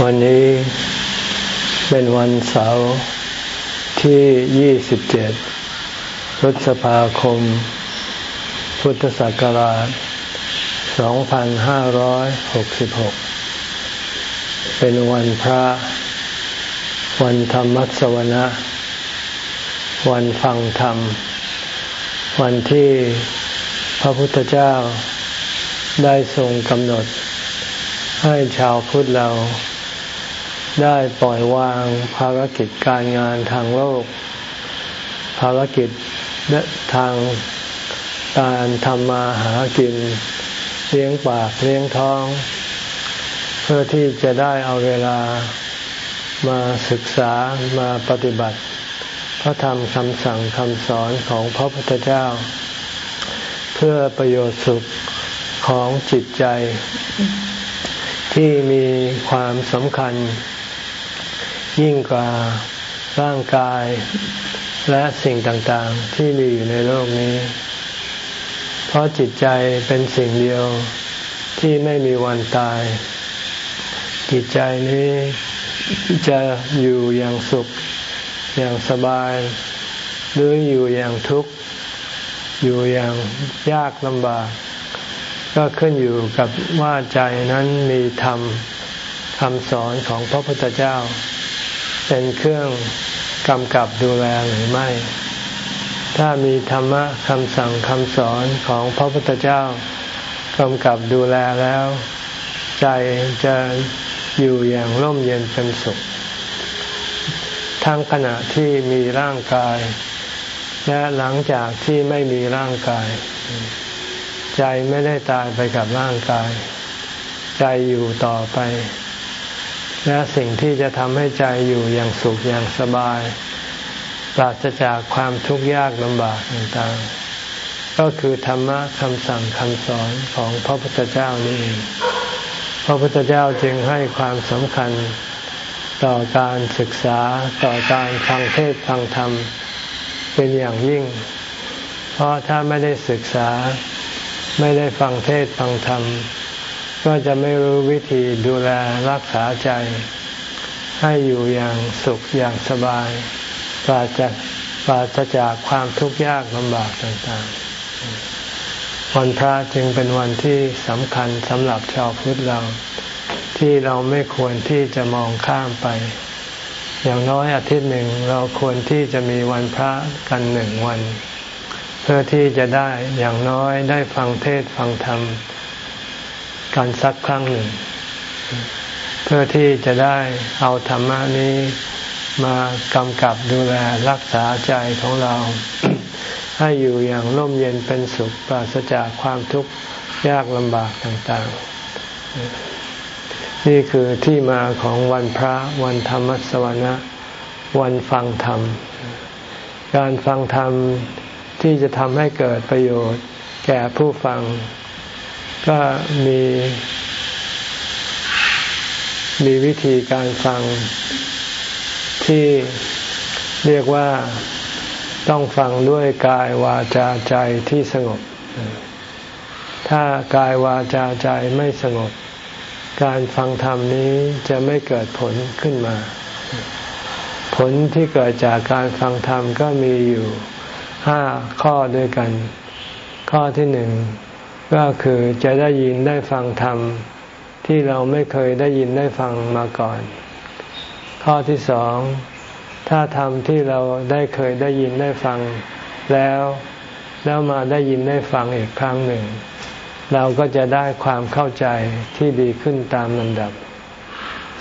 วันนี้เป็นวันเสาร์ที่ 27 พฤษภาคม พุทธศักราช 2566 เป็นวันพระ วันธรรมสวนะ วันฟังธรรม วันที่พระพุทธเจ้าได้ทรงกำหนดให้ชาวพุทธเรา ได้ปล่อยวางภารกิจการงานทางโลก ภารกิจทางการทำมาหากิน เลี้ยงปากเลี้ยงท้อง เพื่อที่จะได้เอาเวลามาศึกษามาปฏิบัติ พระธรรมคำสั่งคำสอนของพระพุทธเจ้า เพื่อประโยชน์สุขของจิตใจที่มีความสำคัญ ยิ่งกว่าร่างกายและสิ่งต่างๆที่มีอยู่ในโลกนี้ เพราะจิตใจเป็นสิ่งเดียวที่ไม่มีวันตาย จิตใจนี้จะอยู่อย่างสุข อย่างสบาย หรืออยู่อย่างทุกข์ อยู่อย่างยากลำบาก ก็ขึ้นอยู่กับว่าใจนั้นมีธรรมคำสอนของพระพุทธเจ้า เป็นเครื่องกำกับดูแลหรือไม่ ถ้ามีธรรมะคำสั่งคำสอนของพระพุทธเจ้ากำกับดูแลแล้ว ใจจะอยู่อย่างร่มเย็นเป็นสุข ทั้งขณะที่มีร่างกาย และหลังจากที่ไม่มีร่างกาย ใจไม่ได้ตายไปกับร่างกาย ใจอยู่ต่อไป และสิ่งที่จะทำให้ใจอยู่อย่างสุขอย่างสบาย ปราศจากความทุกข์ยากลำบากต่างๆ ก็คือธรรมะคำสั่งคำสอนของพระพุทธเจ้านี่เองพระพุทธเจ้าจึงให้ความสำคัญต่อการศึกษาต่อการฟังเทศฟังธรรมเป็นอย่างยิ่ง เพราะถ้าไม่ได้ศึกษาไม่ได้ฟังเทศฟังธรรม ก็จะไม่รู้วิธีดูแลรักษาใจ ให้อยู่อย่างสุขอย่างสบายปราศจากปราศจากความทุกข์ยากลำบากต่างๆ วันพระจึงเป็นวันที่สำคัญสำหรับชาวพุทธเรา ที่เราไม่ควรที่จะมองข้ามไป อย่างน้อยอาทิตย์หนึ่งเราควรที่จะมีวันพระกันหนึ่งวัน เพื่อที่จะได้อย่างน้อยได้ฟังเทศฟังธรรม กันสักครั้งหนึ่ง เพื่อที่จะได้เอาธรรมะนี้มากำกับดูแลรักษาใจของเรา ให้อยู่อย่างร่มเย็นเป็นสุขปราศจากความทุกข์ยากลำบากต่างๆ นี่คือที่มาของวันพระวันธรรมสวนะวันฟังธรรม การฟังธรรมที่จะทำให้เกิดประโยชน์แก่ผู้ฟัง ก็มีมีวิธีการฟังที่เรียกว่าต้องฟังด้วยกายวาจาใจที่สงบ ถ้ากายวาจาใจไม่สงบ การฟังธรรมนี้จะไม่เกิดผลขึ้นมา ผลที่เกิดจากการฟังธรรมก็มีอยู่ห้าข้อด้วยกัน ข้อที่หนึ่ง ก็คือจะได้ยินได้ฟังธรรม ที่เราไม่เคยได้ยินได้ฟังมาก่อน ข้อที่สอง ถ้าธรรมที่เราได้เคยได้ยินได้ฟังแล้วแล้วมาได้ยินได้ฟังอีกครั้งหนึ่ง เราก็จะได้ความเข้าใจที่ดีขึ้นตามลำดับ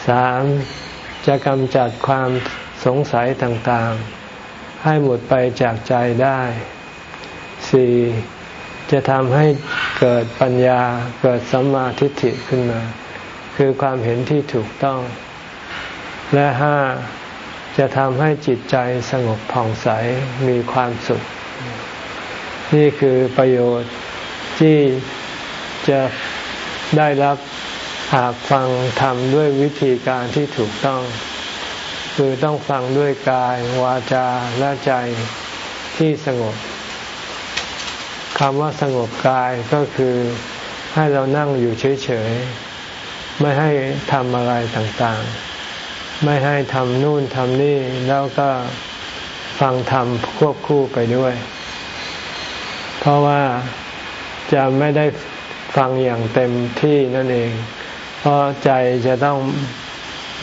สามจะกำจัดความสงสัยต่างๆ ให้หมดไปจากใจได้สี่จะทำให้ เกิดปัญญาเกิดสัมมาทิฏฐิขึ้นมา คือความเห็นที่ถูกต้อง และห้าจะทำให้จิตใจสงบผ่องใสมีความสุข นี่คือประโยชน์ที่จะได้รับหากฟังทำด้วยวิธีการที่ถูกต้อง คือต้องฟังด้วยกายวาจาและใจที่สงบ คำว่าสงบกายก็คือให้เรานั่งอยู่เฉยๆ ไม่ให้ทำอะไรต่างๆ ไม่ให้ทำนู่นทำนี่แล้วก็ฟังธรรมควบคู่ไปด้วย เพราะว่าจะไม่ได้ฟังอย่างเต็มที่นั่นเอง เพราะใจจะต้อง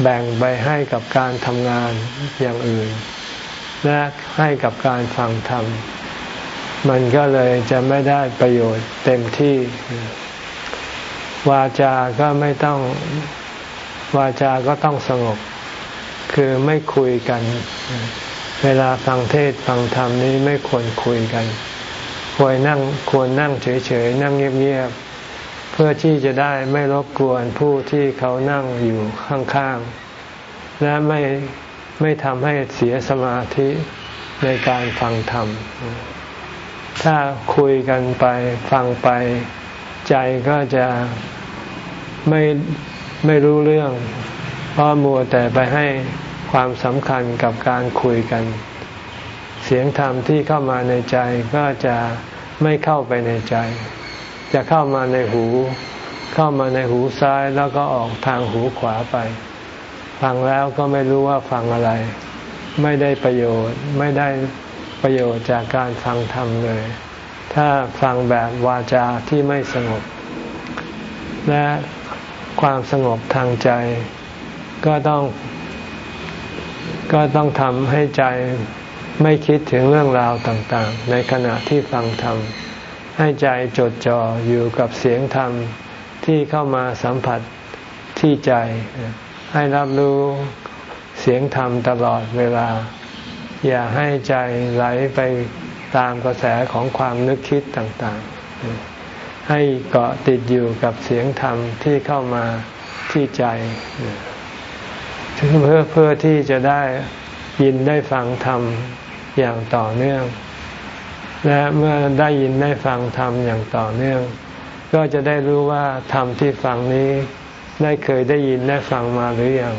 แบ่งไปให้กับการทำงานอย่างอื่น และให้กับการฟังธรรม มันก็เลยจะไม่ได้ประโยชน์เต็มที่ วาจาก็ไม่ต้องวาจาก็ต้องสงบ คือไม่คุยกัน เวลาฟังเทศฟังธรรมนี้ไม่ควรคุยกัน ควรนั่งควรนั่งเฉยๆ นั่งเงียบๆ เพื่อที่จะได้ไม่รบกวนผู้ที่เขานั่งอยู่ข้างๆ และไม่ไม่ทำให้เสียสมาธิในการฟังธรรม ถ้าคุยกันไปฟังไปใจก็จะไม่ไม่รู้เรื่อง เพราะมัวแต่ไปให้ความสำคัญกับการคุยกัน เสียงธรรมที่เข้ามาในใจก็จะไม่เข้าไปในใจ จะเข้ามาในหู เข้ามาในหูซ้ายแล้วก็ออกทางหูขวาไป ฟังแล้วก็ไม่รู้ว่าฟังอะไร ไม่ได้ประโยชน์ไม่ได้ ประโยชน์จากการฟังธรรมเลย ถ้าฟังแบบวาจาที่ไม่สงบ และความสงบทางใจก็ต้อง ก็ต้องทำให้ใจไม่คิดถึงเรื่องราวต่างๆ ในขณะที่ฟังธรรม ให้ใจจดจ่ออยู่กับเสียงธรรมที่เข้ามาสัมผัสที่ใจ ให้รับรู้เสียงธรรมตลอดเวลา อย่าให้ใจไหลไปตามกระแสของความนึกคิดต่างๆ ให้เกาะติดอยู่กับเสียงธรรมที่เข้ามาที่ใจเพื่อเพื่อที่จะได้ยินได้ฟังธรรมอย่างต่อเนื่อง และเมื่อได้ยินได้ฟังธรรมอย่างต่อเนื่อง ก็จะได้รู้ว่าธรรมที่ฟังนี้ได้เคยได้ยินได้ฟังมาหรือยัง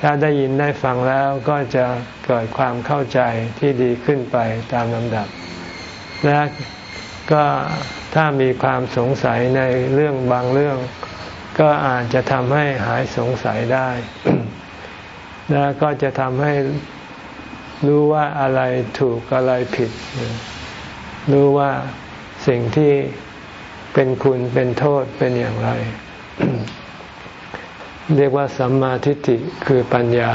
ถ้าได้ยินได้ฟังแล้วก็จะเกิดความเข้าใจที่ดีขึ้นไปตามลำดับ และก็ถ้ามีความสงสัยในเรื่องบางเรื่อง ก็อาจจะทำให้หายสงสัยได้ และก็จะทำให้รู้ว่าอะไรถูกอะไรผิด รู้ว่าสิ่งที่เป็นคุณเป็นโทษเป็นอย่างไร เรียกว่าสัมมาทิฏฐิคือปัญญา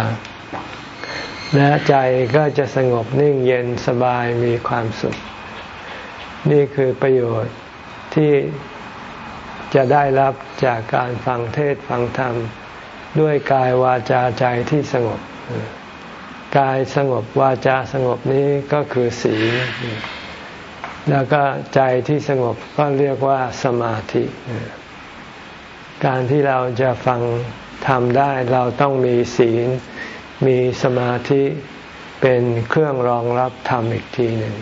และใจก็จะสงบนิ่งเย็นสบายมีความสุข นี่คือประโยชน์ที่จะได้รับจากการฟังเทศฟังธรรม ด้วยกายวาจาใจที่สงบ กายสงบวาจาสงบนี้ก็คือศีแล้วก็ใจที่สงบก็เรียกว่าสมาธิ การที่เราจะฟังทำได้เราต้องมีศีล มีสมาธิเป็นเครื่องรองรับธรรมอีกทีหนึ่ง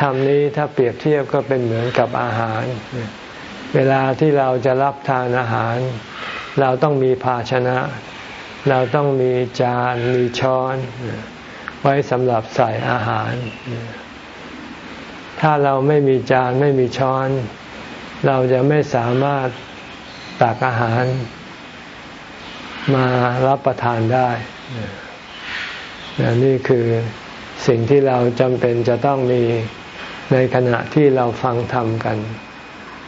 ธรรมนี้ถ้าเปรียบเทียบก็เป็นเหมือนกับอาหาร เวลาที่เราจะรับทานอาหาร เราต้องมีภาชนะ เราต้องมีจานมีช้อน ไว้สำหรับใส่อาหาร ถ้าเราไม่มีจานไม่มีช้อน เราจะไม่สามารถ ตักอาหารมารับประทานได้นี่คือสิ่งที่เราจำเป็นจะต้องมีในขณะที่เราฟังธรรมกัน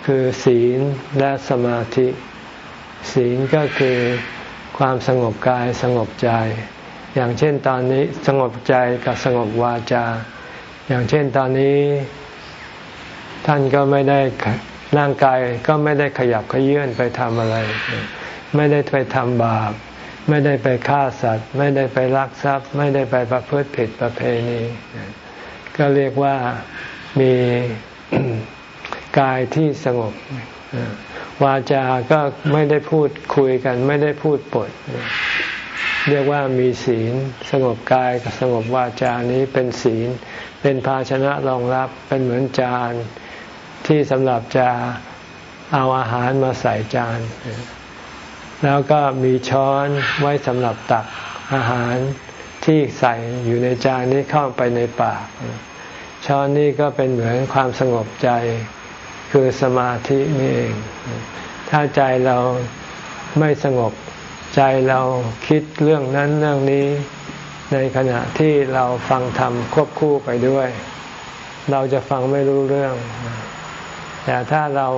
คือศีลและสมาธิ ศีลก็คือความสงบกายสงบใจ อย่างเช่นตอนนี้สงบใจกับสงบวาจา อย่างเช่นตอนนี้ ท่านก็ไม่ได้ ร่างกายก็ไม่ได้ขยับขยื่นไปทำอะไร ไม่ได้ไปทำบาป ไม่ได้ไปฆ่าสัตว์ ไม่ได้ไปลักทรัพย์ ไม่ได้ไปประพฤติผิดประเพณี ก็เรียกว่ามีกายที่สงบ วาจาก็ไม่ได้พูดคุยกัน ไม่ได้พูดปด เรียกว่ามีศีล สงบกายกับสงบวาจานี้เป็นศีล เป็นภาชนะรองรับเป็นเหมือนจาน ที่สำหรับจะเอาอาหารมาใส่จาน แล้วก็มีช้อนไว้สำหรับตักอาหารที่ใส่อยู่ในจานนี้เข้าไปในปาก ช้อนนี้ก็เป็นเหมือนความสงบใจคือสมาธินี่เอง ถ้าใจเราไม่สงบใจเราคิดเรื่องนั้นเรื่องนี้ ในขณะที่เราฟังธรรมควบคู่ไปด้วย เราจะฟังไม่รู้เรื่อง แต่ถ้าเรา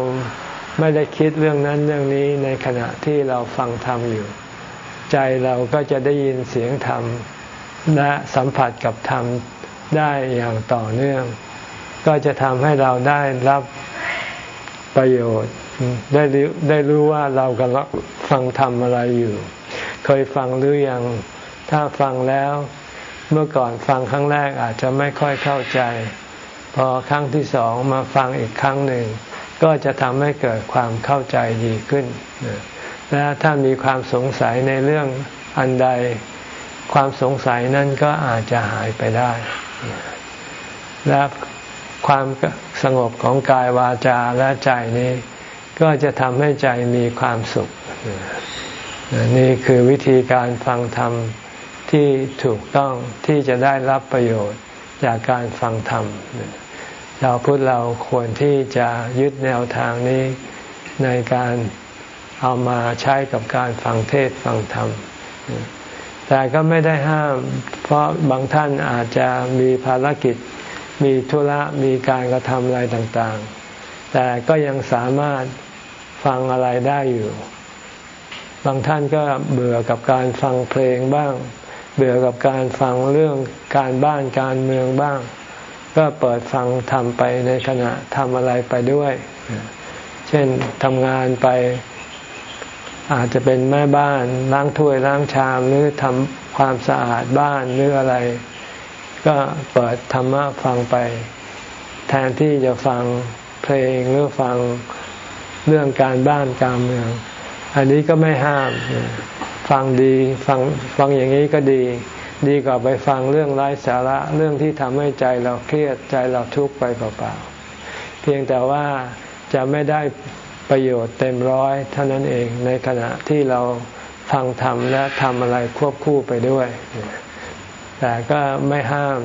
ไม่ได้คิดเรื่องนั้นเรื่องนี้ในขณะที่เราฟังธรรมอยู่ ใจเราก็จะได้ยินเสียงธรรมและสัมผัสกับธรรมได้อย่างต่อเนื่อง ก็จะทำให้เราได้รับประโยชน์ได้รู้ได้รู้ว่าเรากำลังฟังธรรมอะไรอยู่ เคยฟังหรือยังถ้าฟังแล้ว เมื่อก่อนฟังครั้งแรกอาจจะไม่ค่อยเข้าใจ พอครั้งที่สองมาฟังอีกครั้งหนึ่ง ก็จะทำให้เกิดความเข้าใจดีขึ้น และถ้ามีความสงสัยในเรื่องอันใด ความสงสัยนั้นก็อาจจะหายไปได้ และความสงบของกายวาจาและใจนี้ ก็จะทำให้ใจมีความสุข นี่คือวิธีการฟังธรรมที่ถูกต้องที่จะได้รับประโยชน์ จากการฟังธรรมเราพุทธเราควรที่จะยึดแนวทางนี้ในการเอามาใช้กับการฟังเทศฟังธรรม แต่ก็ไม่ได้ห้าม เพราะบางท่านอาจจะมีภารกิจ มีธุระ มีการกระทำอะไรต่างๆ แต่ก็ยังสามารถฟังอะไรได้อยู่ บางท่านก็เบื่อกับการฟังเพลงบ้าง เบื่อกับการฟังเรื่องการบ้านการเมืองบ้าง ก็เปิดฟังทำไปในขณะทำอะไรไปด้วย เช่นทำงานไป อาจจะเป็นแม่บ้านล้างถ้วยล้างชามหรือทำความสะอาดบ้านหรืออะไร ก็เปิดธรรมะฟังไป แทนที่จะฟังเพลงหรือฟังเรื่องการบ้านการเมือง อันนี้ก็ไม่ห้าม ฟังดีฟังฟังอย่างนี้ก็ดี ดีกว่าไปฟังเรื่องไร้สาระเรื่องที่ทำให้ใจเราเครียดใจเราทุกข์ไปเปล่าๆเพียงแต่ว่าจะไม่ได้ประโยชน์เต็มร้อยเท่านั้นเองในขณะที่เราฟังทำและทำอะไรควบคู่ไปด้วย แต่ก็ไม่ห้าม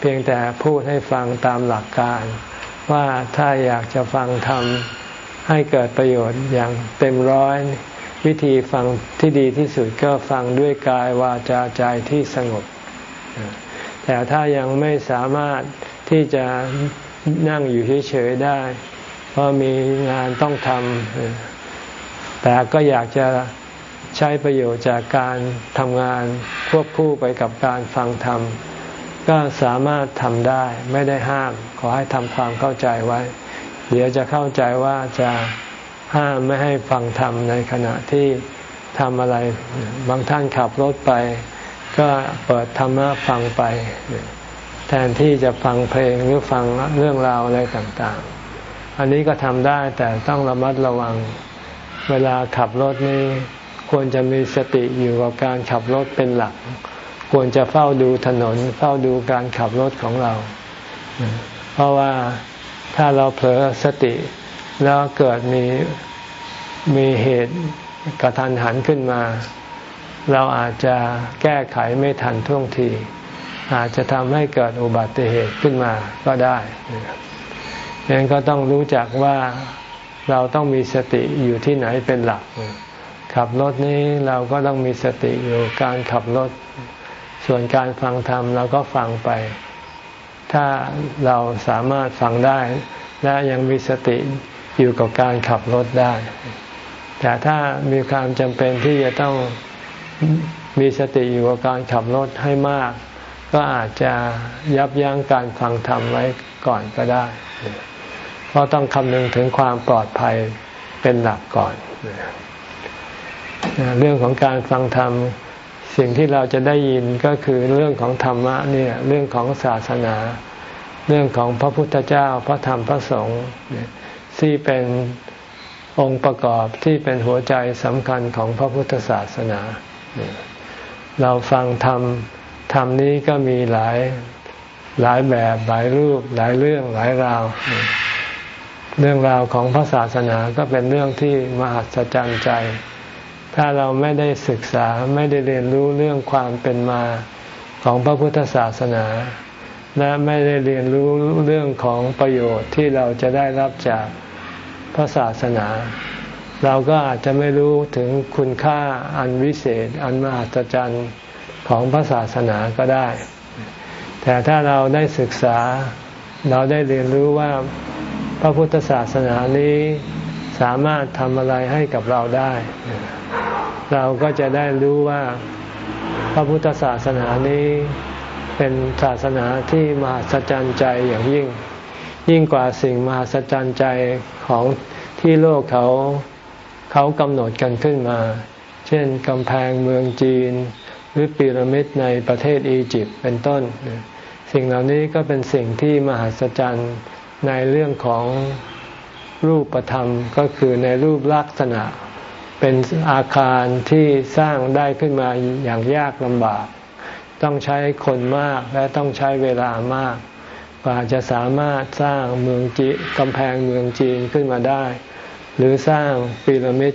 เพียงแต่พูดให้ฟังตามหลักการ ว่าถ้าอยากจะฟังธรรมให้เกิดประโยชน์อย่างเต็มร้อย วิธีฟังที่ดีที่สุดก็ฟังด้วยกายวาจาใจที่สงบ แต่ถ้ายังไม่สามารถที่จะนั่งอยู่เฉยๆได้ เพราะมีงานต้องทำแต่ก็อยากจะใช้ประโยชน์จากการทำงานควบคู่ไปกับการฟังธรรม ก็สามารถทำได้ไม่ได้ห้าม ขอให้ทำความเข้าใจไว้ เดี๋ยวจะเข้าใจว่าจะ ห้ามไม่ให้ฟังธรรมในขณะที่ทำอะไร บางท่านขับรถไป ก็เปิดธรรมะฟังไป แทนที่จะฟังเพลงหรือฟังเรื่องราวอะไรต่างๆ อันนี้ก็ทำได้แต่ต้องระมัดระวัง เวลาขับรถนี้ควรจะมีสติอยู่กับการขับรถเป็นหลัก ควรจะเฝ้าดูถนน เฝ้าดูการขับรถของเรา เพราะว่าถ้าเราเผลอสติ แล้วเกิดมีมีเหตุกระทันหันขึ้นมา เราอาจจะแก้ไขไม่ทันท่วงที อาจจะทำให้เกิดอุบัติเหตุขึ้นมาก็ได้ดังนั้นก็ต้องรู้จักว่าเราต้องมีสติอยู่ที่ไหนเป็นหลัก ขับรถนี้เราก็ต้องมีสติอยู่การขับรถ ส่วนการฟังธรรมเราก็ฟังไป ถ้าเราสามารถฟังได้ และยังมีสติ อยู่กับการขับรถได้ แต่ถ้ามีความจำเป็นที่จะต้องมีสติอยู่กับการขับรถให้มาก ก็อาจจะยับยั้งการฟังธรรมไว้ก่อนก็ได้ เพราะต้องคำนึงถึงความปลอดภัยเป็นหลักก่อน เรื่องของการฟังธรรมสิ่งที่เราจะได้ยินก็คือเรื่องของธรรมะเนี่ยเรื่องของศาสนา เรื่องของพระพุทธเจ้าพระธรรมพระสงฆ์ ที่เป็นองค์ประกอบที่เป็นหัวใจสำคัญของพระพุทธศาสนา เราฟังธรรมธรรมนี้ก็มีหลายหลายแบบหลายรูปหลายเรื่องหลายราว เรื่องราวของพระศาสนาก็เป็นเรื่องที่มหัศจรรย์ใจ ถ้าเราไม่ได้ศึกษาไม่ได้เรียนรู้เรื่องความเป็นมาของพระพุทธศาสนา และไม่ได้เรียนรู้เรื่องของประโยชน์ที่เราจะได้รับจาก พระศาสนา เราก็อาจจะไม่รู้ถึงคุณค่าอันวิเศษ อันมหัศจรรย์ของพระศาสนาก็ได้ แต่ถ้าเราได้ศึกษาเราได้เรียนรู้ว่าพระพุทธศาสนานี้สามารถทำอะไรให้กับเราได้ เราก็จะได้รู้ว่าพระพุทธศาสนานี้เป็นศาสนาที่มหัศจรรย์ใจอย่างยิ่ง ยิ่งกว่าสิ่งมหัศจรรย์ใจของที่โลกเขาเขากำหนดกันขึ้นมา เช่นกำแพงเมืองจีน หรือพีระมิดในประเทศอียิปต์เป็นต้น สิ่งเหล่านี้ก็เป็นสิ่งที่มหัศจรรย์ในเรื่องของรูปธรรมก็คือในรูปลักษณะ เป็นอาคารที่สร้างได้ขึ้นมาอย่างยากลำบาก ต้องใช้คนมากและต้องใช้เวลามาก กว่าจะสามารถสร้างเมืองจีกำแพงเมืองจีนขึ้นมาได้ หรือสร้างพีระมิด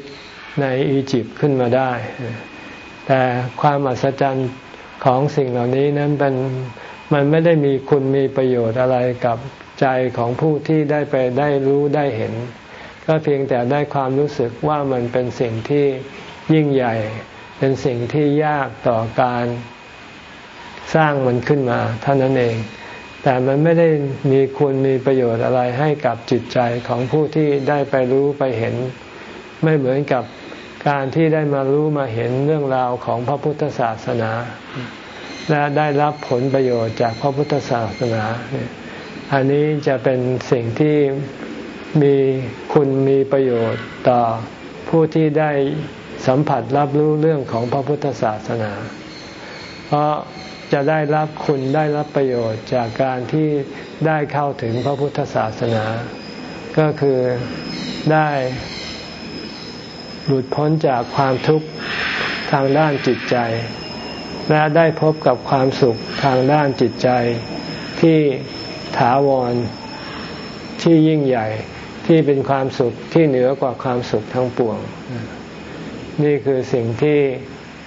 ในอียิปต์ขึ้นมาได้ แต่ความอัศจรรย์ของสิ่งเหล่านี้นั้นเป็นมันไม่ได้มีคุณมีประโยชน์อะไรกับใจของผู้ที่ได้ไปได้รู้ได้เห็น ก็เพียงแต่ได้ความรู้สึกว่ามันเป็นสิ่งที่ยิ่งใหญ่ เป็นสิ่งที่ยากต่อการสร้างมันขึ้นมาเท่านั้นเอง แต่มันไม่ได้มีคุณมีประโยชน์อะไรให้กับจิตใจของผู้ที่ได้ไปรู้ไปเห็น ไม่เหมือนกับการที่ได้มารู้มาเห็นเรื่องราวของพระพุทธศาสนา และได้รับผลประโยชน์จากพระพุทธศาสนา อันนี้จะเป็นสิ่งที่มีคุณมีประโยชน์ต่อผู้ที่ได้สัมผัสรับรู้เรื่องของพระพุทธศาสนา เพราะ จะได้รับคุณได้รับประโยชน์จากการที่ได้เข้าถึงพระพุทธศาสนา ก็คือได้หลุดพ้นจากความทุกข์ทางด้านจิตใจ และได้พบกับความสุขทางด้านจิตใจ ที่ถาวรที่ยิ่งใหญ่ที่เป็นความสุขที่เหนือกว่าความสุขทั้งปวง นี่คือสิ่งที่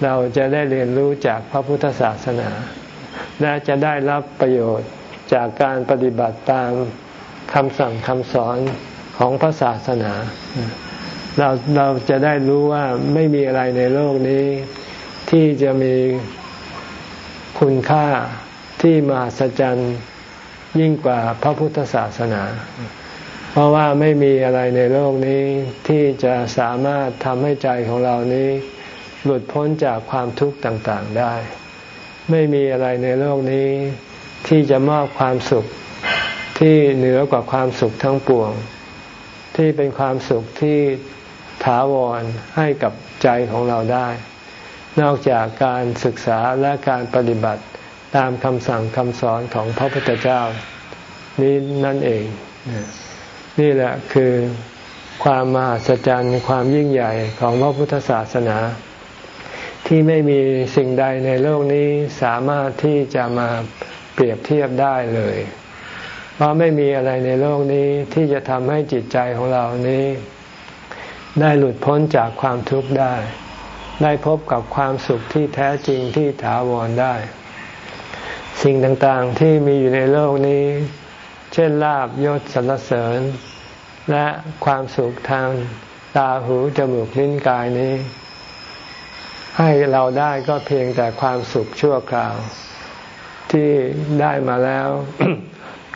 เราจะได้เรียนรู้จากพระพุทธศาสนา และจะได้รับประโยชน์จากการปฏิบัติตามคำสั่งคำสอนของพระศาสนา เราเราจะได้รู้ว่าไม่มีอะไรในโลกนี้ ที่จะมีคุณค่าที่มหัศจรรย์ยิ่งกว่าพระพุทธศาสนา เพราะว่าไม่มีอะไรในโลกนี้ที่จะสามารถทำให้ใจของเรานี้ หลุดพ้นจากความทุกข์ต่างๆได้ ไม่มีอะไรในโลกนี้ ที่จะมอบความสุขที่เหนือกว่าความสุขทั้งปวง ที่เป็นความสุขที่ถาวรให้กับใจของเราได้ นอกจากการศึกษาและการปฏิบัติตามคำสั่งคำสอนของพระพุทธเจ้า นี้นั่นเอง นี่แหละคือความมหัศจรรย์ความยิ่งใหญ่ของพระพุทธศาสนา ที่ไม่มีสิ่งใดในโลกนี้สามารถที่จะมาเปรียบเทียบได้เลย เพราะไม่มีอะไรในโลกนี้ที่จะทำให้จิตใจของเรานี้ ได้หลุดพ้นจากความทุกข์ได้ ได้พบกับความสุขที่แท้จริงที่ถาวรได้ สิ่งต่างๆที่มีอยู่ในโลกนี้ เช่นลาบยศสรรเสริญ และความสุขทางตาหูจมูกลิ้นกายนี้ ให้เราได้ก็เพียงแต่ความสุขชั่วคราว ที่ได้มาแล้ว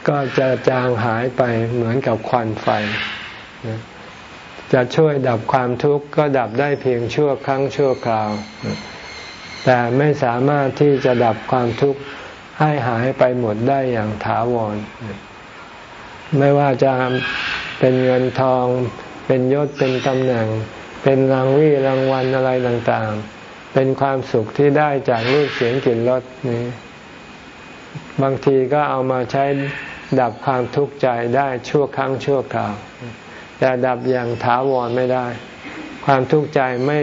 ก็จะจางหายไปเหมือนกับควันไฟ จะช่วยดับความทุกข์ก็ดับได้เพียงชั่วครั้งชั่วคราว แต่ไม่สามารถที่จะดับความทุกข์ให้หายไปหมดได้อย่างถาวร ไม่ว่าจะเป็นเงินทอง เป็นยศเป็นตำแหน่ง เป็นรางวี่รางวัลอะไรต่างๆ เป็นความสุขที่ได้จากรูปเสียงกลิ่นรสนี้ บางทีก็เอามาใช้ดับความทุกข์ใจได้ชั่วครั้งชั่วคราว แต่ดับอย่างถาวรไม่ได้ ความทุกข์ใจไม่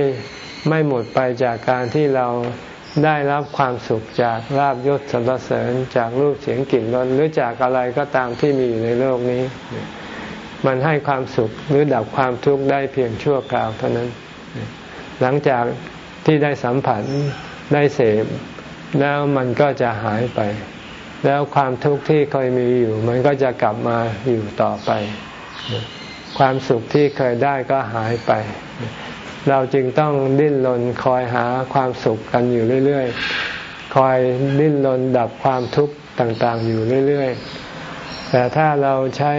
ไม่หมดไปจากการที่เราได้รับความสุขจากลาบยศสรรเสริญจากรูปเสียงกลิ่นรสหรือจากอะไรก็ตามที่มีอยู่ในโลกนี้ มันให้ความสุขหรือดับความทุกข์ได้เพียงชั่วคราวเท่านั้น หลังจาก ที่ได้สัมผัสได้เสพแล้วมันก็จะหายไป แล้วความทุกข์ที่เคยมีอยู่ มันก็จะกลับมาอยู่ต่อไป ความสุขที่เคยได้ก็หายไป เราจึงต้องดิ้นรนคอยหาความสุขกันอยู่เรื่อยๆ คอยดิ้นรนดับความทุกข์ต่างๆ อยู่เรื่อยๆ แต่ถ้าเราใช้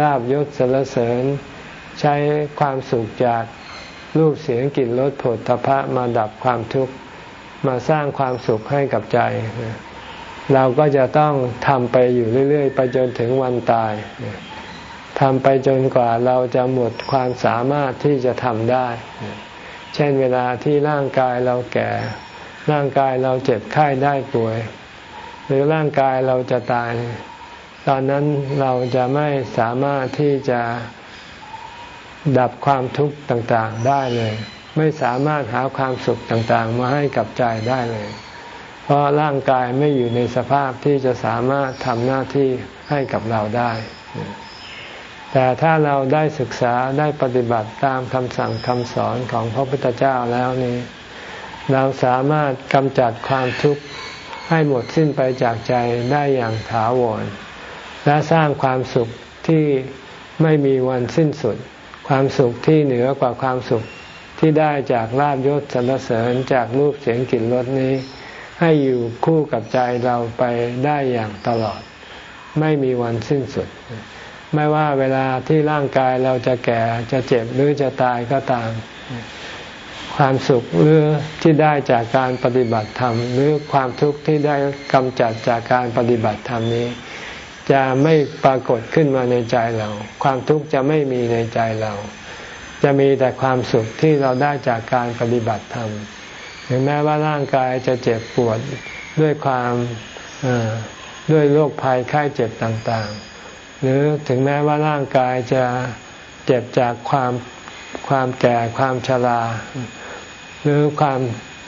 ลาบยศสรรเสริญ ใช้ความสุขจาก รูปเสียงกลิ่นรสผลทพะมาดับความทุกข์มาสร้างความสุขให้กับใจ เราก็จะต้องทำไปอยู่เรื่อย ๆ ไปจนถึงวันตายทำไปจนกว่าเราจะหมดความสามารถที่จะทำได้ เช่นเวลาที่ร่างกายเราแก่ ร่างกายเราเจ็บไข้ได้ป่วย หรือร่างกายเราจะตาย ตอนนั้นเราจะไม่สามารถที่จะ ดับความทุกข์ต่างๆได้เลย ไม่สามารถหาความสุขต่างๆ มาให้กับใจได้เลย เพราะร่างกายไม่อยู่ในสภาพที่จะสามารถทำหน้าที่ให้กับเราได้ แต่ถ้าเราได้ศึกษาได้ปฏิบัติตามคำสั่งคำสอนของพระพุทธเจ้าแล้วนี้ เราสามารถกำจัดความทุกข์ให้หมดสิ้นไปจากใจได้อย่างถาวร และสร้างความสุขที่ไม่มีวันสิ้นสุด ความสุขที่เหนือกว่าความสุขที่ได้จากลาบยศสรรเสริญจากรูปเสียงกลิ่นรสนี้ ให้อยู่คู่กับใจเราไปได้อย่างตลอด ไม่มีวันสิ้นสุด ไม่ว่าเวลาที่ร่างกายเราจะแก่จะเจ็บหรือจะตายก็ตาม ความสุขหรือที่ได้จากการปฏิบัติธรรม หรือความทุกข์ที่ได้กำจัดจากการปฏิบัติธรรมนี้ จะไม่ปรากฏขึ้นมาในใจเรา ความทุกข์จะไม่มีในใจเรา จะมีแต่ความสุขที่เราได้จากการปฏิบัติธรรมถึงแม้ว่าร่างกายจะเจ็บปวดด้วยความด้วยโรคภัยไข้เจ็บต่างๆ หรือถึงแม้ว่าร่างกายจะเจ็บจากความความแก่ความชรา หรือความ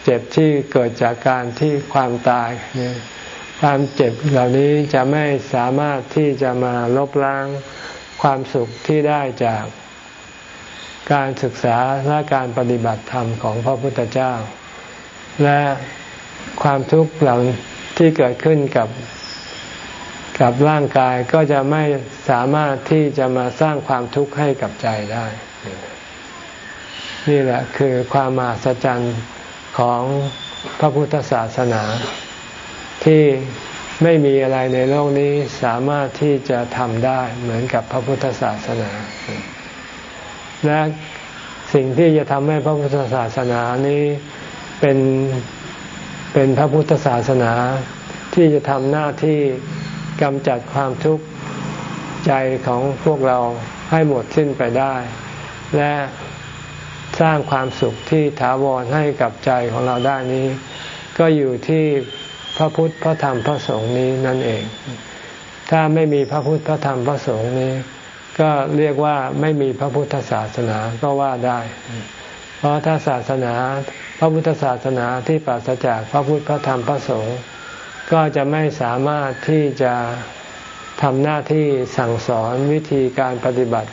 เจ็บที่เกิดจากการที่ความตายเนี่ย ความเจ็บเหล่านี้จะไม่สามารถที่จะมาลบล้างความสุขที่ได้จากการศึกษาและการปฏิบัติธรรมของพระพุทธเจ้า และความทุกข์เหล่าที่เกิดขึ้นกับกับร่างกายก็จะไม่สามารถที่จะมาสร้างความทุกข์ให้กับใจได้ นี่แหละคือความมหัศจรรย์ของพระพุทธศาสนา ที่ไม่มีอะไรในโลกนี้สามารถที่จะทำได้เหมือนกับพระพุทธศาสนา และสิ่งที่จะทำให้พระพุทธศาสนานี้เป็นเป็นพระพุทธศาสนาที่จะทำหน้าที่กำจัดความทุกข์ใจของพวกเราให้หมดสิ้นไปได้ และสร้างความสุขที่ถาวรให้กับใจของเราได้นี้ ก็อยู่ที่ พระพุทธพระธรรมพระสงฆ์นี้นั่นเอง ถ้าไม่มีพระพุทธพระธรรมพระสงฆ์นี้ ก็เรียกว่าไม่มีพระพุทธศาสนาก็ว่าได้ เพราะถ้าศาสนาพระพุทธศาสนาที่ปราศจากพระพุทธพระธรรมพระสงฆ์ก็จะไม่สามารถที่จะทำหน้าที่สั่งสอนวิธีการปฏิบัติ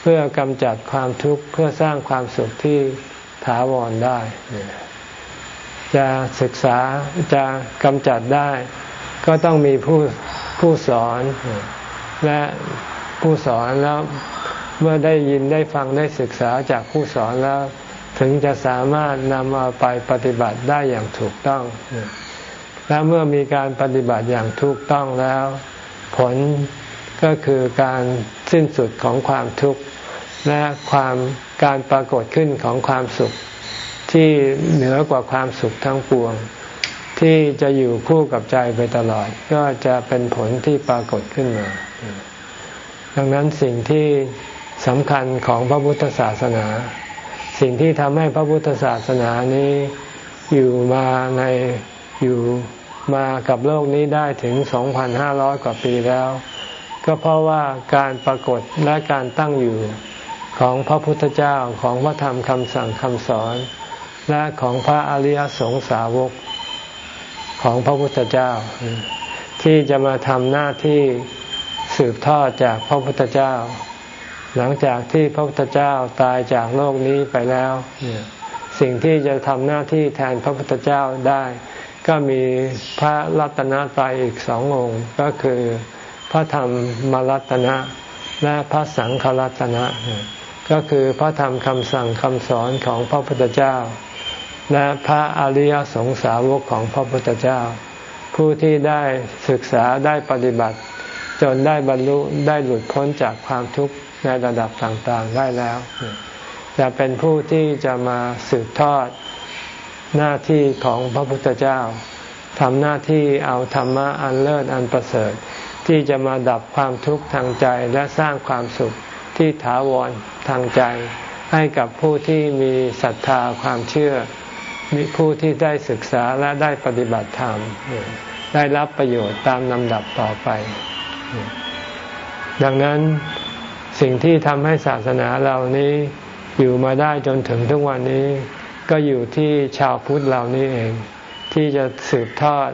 เพื่อกำจัดความทุกข์เพื่อสร้างความสุขที่ถาวรได้ จะศึกษาจะกำจัดได้ ก็ต้องมีผู้ผู้สอนและผู้สอนแล้วเมื่อได้ยินได้ฟังได้ศึกษาจากผู้สอนแล้ว ถึงจะสามารถนำเอาไปปฏิบัติได้อย่างถูกต้อง และเมื่อมีการปฏิบัติอย่างถูกต้องแล้ว ผลก็คือการสิ้นสุดของความทุกข์และความการปรากฏขึ้นของความสุข ที่เหนือกว่าความสุขทั้งปวง ที่จะอยู่คู่กับใจไปตลอด ก็จะเป็นผลที่ปรากฏขึ้นมา ดังนั้นสิ่งที่สำคัญของพระพุทธศาสนา สิ่งที่ทำให้พระพุทธศาสนานี้อยู่มาในอยู่มากับโลกนี้ได้ถึง 2,500 กว่าปีแล้ว ก็เพราะว่าการปรากฏและการตั้งอยู่ของพระพุทธเจ้าของพระธรรมคำสั่งคำสอน และของพระอริยสงสาวกของพระพุทธเจ้า ที่จะมาทำหน้าที่สืบทอดจากพระพุทธเจ้า หลังจากที่พระพุทธเจ้าตายจากโลกนี้ไปแล้ว สิ่งที่จะทำหน้าที่แทนพระพุทธเจ้าได้ ก็มีพระรัตนตรัยอีกสององค์ก็คือพระธรรมมรัตนะและพระสังฆรัตนะ ก็คือพระธรรมคำสั่งคำสอนของพระพุทธเจ้า และพระอริยสงสาวกของพระพุทธเจ้า ผู้ที่ได้ศึกษาได้ปฏิบัติ จนได้บรรลุได้หลุดพ้นจากความทุกข์ในระดับต่างๆได้แล้ว จะเป็นผู้ที่จะมาสืบทอดหน้าที่ของพระพุทธเจ้าทำหน้าที่เอาธรรมะอันเลิศอันประเสริฐ ที่จะมาดับความทุกข์ทางใจและสร้างความสุขที่ถาวรทางใจ ให้กับผู้ที่มีศรัทธาความเชื่อ มีผู้ที่ได้ศึกษาและได้ปฏิบัติธรรม ได้รับประโยชน์ตามลำดับต่อไป ดังนั้นสิ่งที่ทำให้ศาสนาเหล่านี้อยู่มาได้จนถึงทุกวันนี้ ก็อยู่ที่ชาวพุทธเหล่านี้เอง ที่จะสืบทอด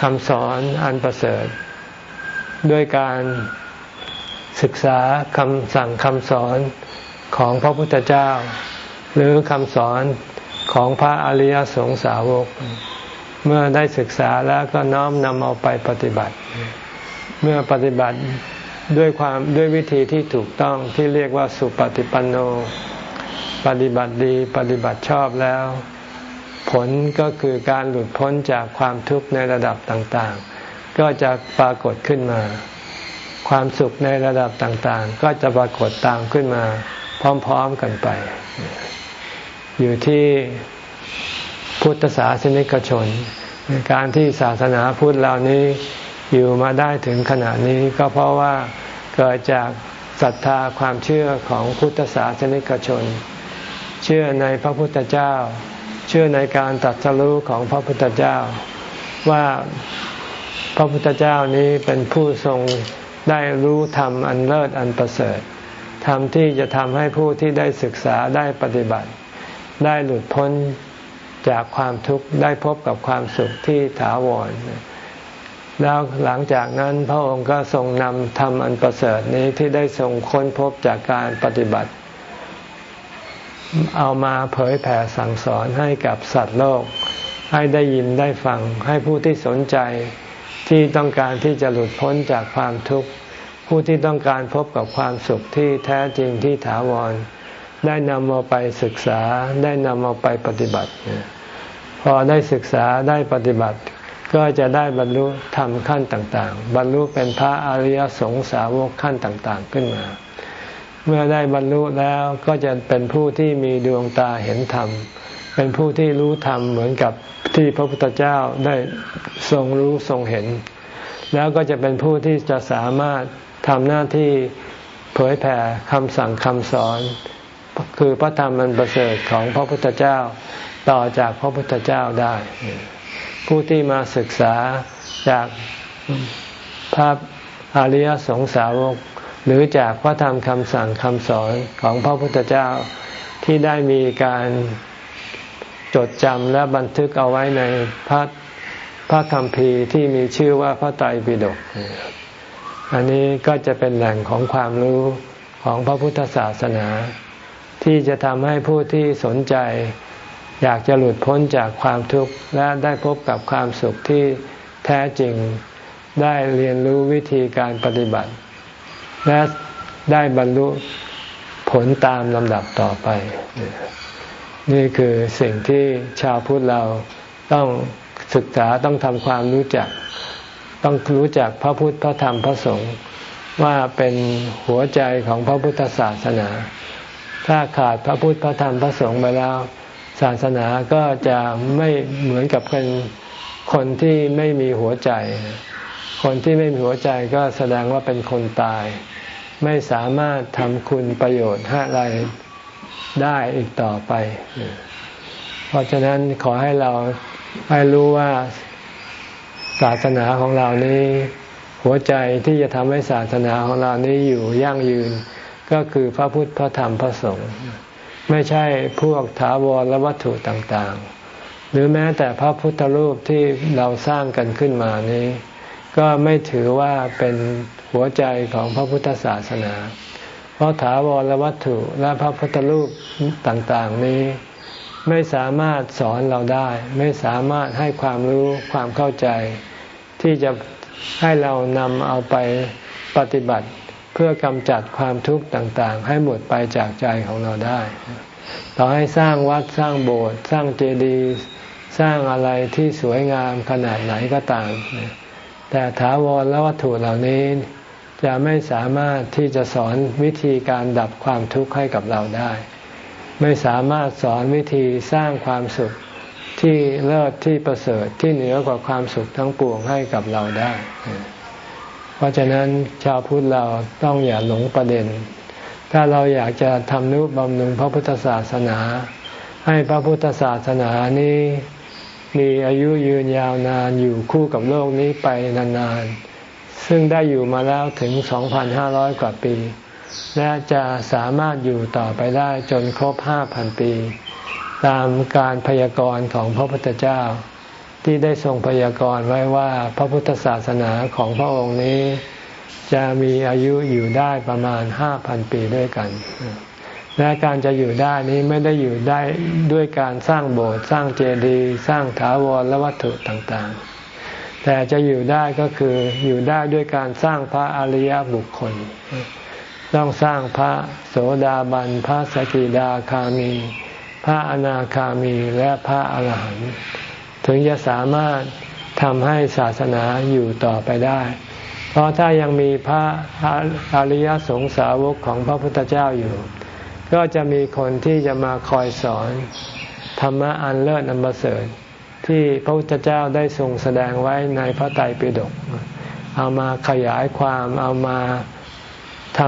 คำสอนอันประเสริฐ ด้วยการศึกษาคำสั่งคำสอนของพระพุทธเจ้า หรือคำสอน ของพระอริยสงสาวก เมื่อได้ศึกษาแล้วก็น้อมนำเอาไปปฏิบัติ เมื่อปฏิบัติด้วยความด้วยวิธีที่ถูกต้องที่เรียกว่าสุปฏิปันโน ปฏิบัติดีปฏิบัติชอบแล้ว ผลก็คือการหลุดพ้นจากความทุกข์ในระดับต่างๆ ก็จะปรากฏขึ้นมา ความสุขในระดับต่างๆ ก็จะปรากฏตามขึ้นมา พร้อม ๆ กันไป อยู่ที่พุทธศาสนิกชน การที่ศาสนาพุทธเหล่านี้อยู่มาได้ถึงขณะนี้ก็เพราะว่าเกิดจากศรัทธาความเชื่อของพุทธศาสนิกชน เชื่อในพระพุทธเจ้า เชื่อในการตัดสู้ของพระพุทธเจ้า ว่าพระพุทธเจ้านี้เป็นผู้ทรงได้รู้ธรรมอันเลิศอันประเสริฐธรรมที่จะทำให้ผู้ที่ได้ศึกษาได้ปฏิบัติ ได้หลุดพ้นจากความทุกข์ได้พบกับความสุขที่ถาวร แล้วหลังจากนั้นพระองค์ก็ทรงนำธรรมอันประเสริฐนี้ที่ได้ทรงค้นพบจากการปฏิบัติ เอามาเผยแผ่สั่งสอนให้กับสัตว์โลก ให้ได้ยินได้ฟัง ให้ผู้ที่สนใจที่ต้องการที่จะหลุดพ้นจากความทุกข์ ผู้ที่ต้องการพบกับความสุขที่แท้จริงที่ถาวร ได้นำมาไปศึกษาได้นำมาไปปฏิบัติ พอได้ศึกษาได้ปฏิบัติ ก็จะได้บรรลุธรรมขั้นต่าง ๆ บรรลุเป็นพระอริยสงสาวกขั้นต่าง ๆ ขึ้นมา เมื่อได้บรรลุแล้วก็จะเป็นผู้ที่มีดวงตาเห็นธรรม เป็นผู้ที่รู้ธรรมเหมือนกับที่พระพุทธเจ้าได้ทรงรู้ทรงเห็น แล้วก็จะเป็นผู้ที่จะสามารถทำหน้าที่เผยแผ่คำสั่งคำสอน คือพระธรรมมันประเสริฐของพระพุทธเจ้าต่อจากพระพุทธเจ้าได้ ผู้ที่มาศึกษาจากพระอริยสงสาวก หรือจากพระธรรมคำสั่งคำสอนของพระพุทธเจ้าที่ได้มีการจดจำและบันทึกเอาไว้ในพระพระคำพีที่มีชื่อว่าพระไตรปิฎก อันนี้ก็จะเป็นแหล่งของความรู้ของพระพุทธศาสนา ที่จะทำให้ผู้ที่สนใจ อยากจะหลุดพ้นจากความทุกข์และได้พบกับความสุขที่แท้จริงได้เรียนรู้วิธีการปฏิบัติ และได้บรรลุผลตามลำดับต่อไป นี่คือสิ่งที่ชาวพุทธเราต้องศึกษาต้องทำความรู้จัก ต้องรู้จักพระพุทธพระธรรมพระสงฆ์ว่าเป็นหัวใจของพระพุทธศาสนา ถ้าขาดพระพุทธพระธรรมพระสงฆ์ไปแล้ว ศาสนาก็จะไม่เหมือนกับเป็นคนที่ไม่มีหัวใจ คนที่ไม่มีหัวใจก็แสดงว่าเป็นคนตาย ไม่สามารถทำคุณประโยชน์อะไรได้อีกต่อไป เพราะฉะนั้นขอให้เราให้รู้ว่าศาสนาของเรานี้ หัวใจที่จะทำให้ศาสนาของเรานี้อยู่ยั่งยืน ก็คือพระพุทธพระธรรมพระสงฆ์ไม่ใช่พวกถาวรและวัตถุต่างๆ หรือแม้แต่พระพุทธรูปที่เราสร้างกันขึ้นมานี้ ก็ไม่ถือว่าเป็นหัวใจของพระพุทธศาสนา เพราะถาวรวัตถุและพระพุทธรูปต่างๆนี้ ไม่สามารถสอนเราได้ ไม่สามารถให้ความรู้ความเข้าใจ ที่จะให้เรานำเอาไปปฏิบัติ เพื่อกำจัดความทุกข์ต่างๆ ให้หมดไปจากใจของเราได้ ต่อให้สร้างวัดสร้างโบสถ์สร้างเจดีย์สร้างอะไรที่สวยงามขนาดไหนก็ตาม แต่ถาวรและวัตถุเหล่านี้จะไม่สามารถที่จะสอนวิธีการดับความทุกข์ให้กับเราได้ ไม่สามารถสอนวิธีสร้างความสุขที่เลิศที่ประเสริฐที่เหนือกว่าความสุขทั้งปวงให้กับเราได้ เพราะฉะนั้นชาวพุทธเราต้องอย่าหลงประเด็น ถ้าเราอยากจะทำนุบำรุงพระพุทธศาสนา ให้พระพุทธศาสนานี้มีอายุยืนยาวนานอยู่คู่กับโลกนี้ไปนานๆ ซึ่งได้อยู่มาแล้วถึง 2,500 กว่าปี และจะสามารถอยู่ต่อไปได้จนครบ 5,000 ปี ตามการพยากรณ์ของพระพุทธเจ้า ที่ได้ทรงพยากรณ์ไว้ว่าพระพุทธศาสนาของพระองค์นี้ จะมีอายุอยู่ได้ประมาณ5,000ปีด้วยกัน และการจะอยู่ได้นี้ไม่ได้อยู่ได้ด้วยการสร้างโบสถ์สร้างเจดีย์สร้างถาวรและวัตถุต่างๆ แต่จะอยู่ได้ก็คืออยู่ได้ด้วยการสร้างพระอริยบุคคล ต้องสร้างพระโสดาบันพระสกิดาคามี พระอนาคามีและพระอรหันต์ ถึงจะสามารถทำให้ศาสนาอยู่ต่อไปได้ เพราะถ้ายังมีพระอริยสงสาวกของพระพุทธเจ้าอยู่ ก็จะมีคนที่จะมาคอยสอนธรรมะอันเลิศอันประเสริฐที่พระพุทธเจ้าได้ทรงแสดงไว้ในพระไตรปิฎกเอามาขยายความเอามาท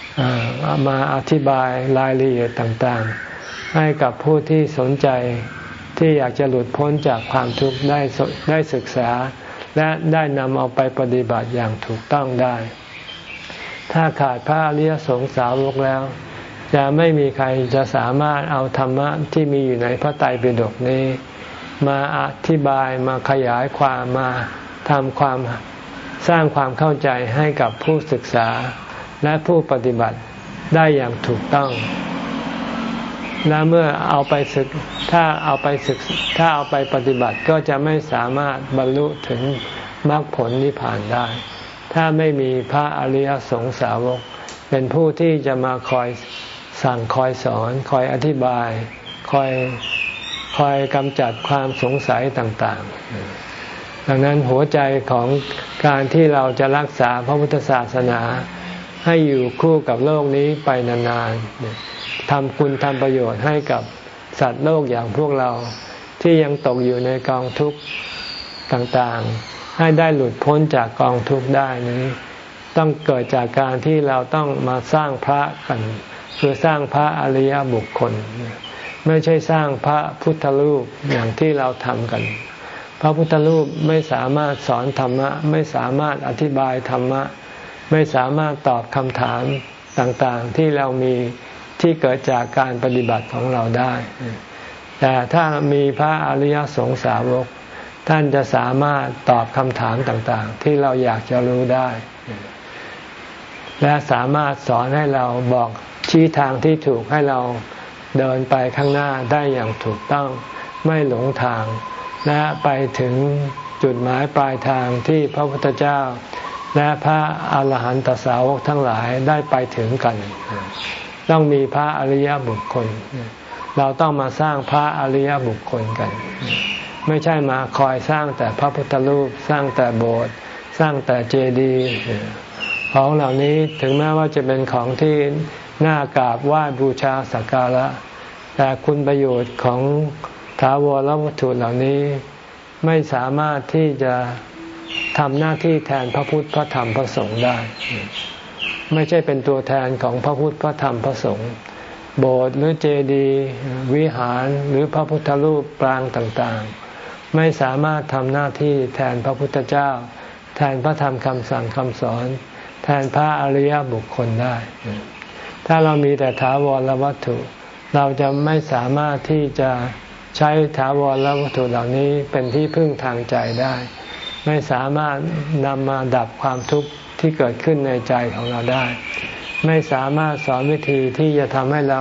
ำเอามาอธิบายรายละเอียดต่างๆ ให้กับผู้ที่สนใจ ที่อยากจะหลุดพ้นจากความทุกข์ได้ได้ศึกษา และได้นำเอาไปปฏิบัติอย่างถูกต้องได้ ถ้าขาดพระอริยสงสาวกแล้ว จะไม่มีใครจะสามารถเอาธรรมะที่มีอยู่ในพระไตรปิฎกนี้ มาอธิบายมาขยายความมาทำความสร้างความเข้าใจให้กับผู้ศึกษาและผู้ปฏิบัติได้อย่างถูกต้อง และเมื่อเอาไปศึกถ้าเอาไปศึกถ้าเอาไปปฏิบัติก็จะไม่สามารถบรรลุถึงมรรคผลนิพพานได้ ถ้าไม่มีพระอริยสงสาวก เป็นผู้ที่จะมาคอยสั่งคอยสอน คอยอธิบาย คอยคอยกำจัดความสงสัยต่าง ๆ ดังนั้นหัวใจของการที่เราจะรักษาพระพุทธศาสนา ให้อยู่คู่กับโลกนี้ไปนานๆทำคุณทำประโยชน์ให้กับสัตว์โลกอย่างพวกเราที่ยังตกอยู่ในกองทุกข์ต่างๆ ให้ได้หลุดพ้นจากกองทุกข์ได้นี้ ต้องเกิดจากการที่เราต้องมาสร้างพระกัน คือสร้างพระอริยบุคคล ไม่ใช่สร้างพระพุทธรูปอย่างที่เราทำกัน พระพุทธรูปไม่สามารถสอนธรรมะ ไม่สามารถอธิบายธรรมะ ไม่สามารถตอบคำถามต่างๆ ที่เรามีที่เกิดจากการปฏิบัติของเราได้ แต่ถ้ามีพระอริยสงสาวก ท่านจะสามารถตอบคำถามต่างๆ ที่เราอยากจะรู้ได้ และสามารถสอนให้เราบอกชี้ทางที่ถูกให้เราเดินไปข้างหน้าได้อย่างถูกต้องไม่หลงทาง และไปถึงจุดหมายปลายทางที่พระพุทธเจ้า และพระอาหารหันตสาวกทั้งหลายได้ไปถึงกัน ต้องมีพระอริยบุคคล เราต้องมาสร้างพระอริยบุคคลกัน ไม่ใช่มาคอยสร้างแต่พระพุทธรูป สร้างแต่โบสถ์สร้างแต่เจดีย์ของเหล่านี้ถึงแม้ว่าจะเป็นของที่น่ากราบไหว้บูชาสักการะ แต่คุณประโยชน์ของถาวรวัตถุเหล่านี้ไม่สามารถที่จะ ทำหน้าที่แทนพระพุทธพระธรรมพระสงฆ์ได้ ไม่ใช่เป็นตัวแทนของพระพุทธพระธรรมพระสงฆ์โบสถ์หรือเจดีย์วิหารหรือพระพุทธรูปปรางต่างๆ ไม่สามารถทำหน้าที่แทนพระพุทธเจ้า แทนพระธรรมคำสั่งคำสอน แทนพระอริยบุคคลได้ ถ้าเรามีแต่ถาวรวัตถุ เราจะไม่สามารถที่จะใช้ถาวรวัตถุเหล่านี้เป็นที่พึ่งทางใจได้ ไม่สามารถนำมาดับความทุกข์ที่เกิดขึ้นในใจของเราได้ ไม่สามารถสอนวิธีที่จะทำให้เรา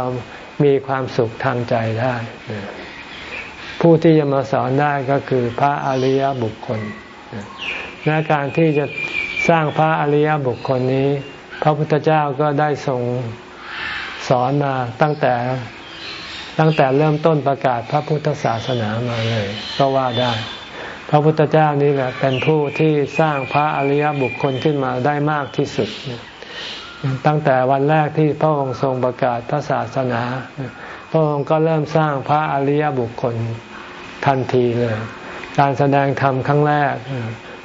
มีความสุขทางใจได้ ผู้ที่จะมาสอนได้ก็คือพระอริยบุคคลและการที่จะสร้างพระอริยบุคคลนี้ พระพุทธเจ้าก็ได้ทรงสอนมาตั้งแต่ตั้งแต่เริ่มต้นประกาศพระพุทธศาสนามาเลย ก็ว่าได้ ระพุทธเจ้านี่แหละเป็นผู้ที่สร้างพระอริยบุคคลขึ้นมาได้มากที่สุด ตั้งแต่วันแรกที่พระองค์ทรงประกาศพระศาสนา พระองค์ก็เริ่มสร้างพระอริยบุคคลทันทีเลย การแสดงธรรมครั้งแรก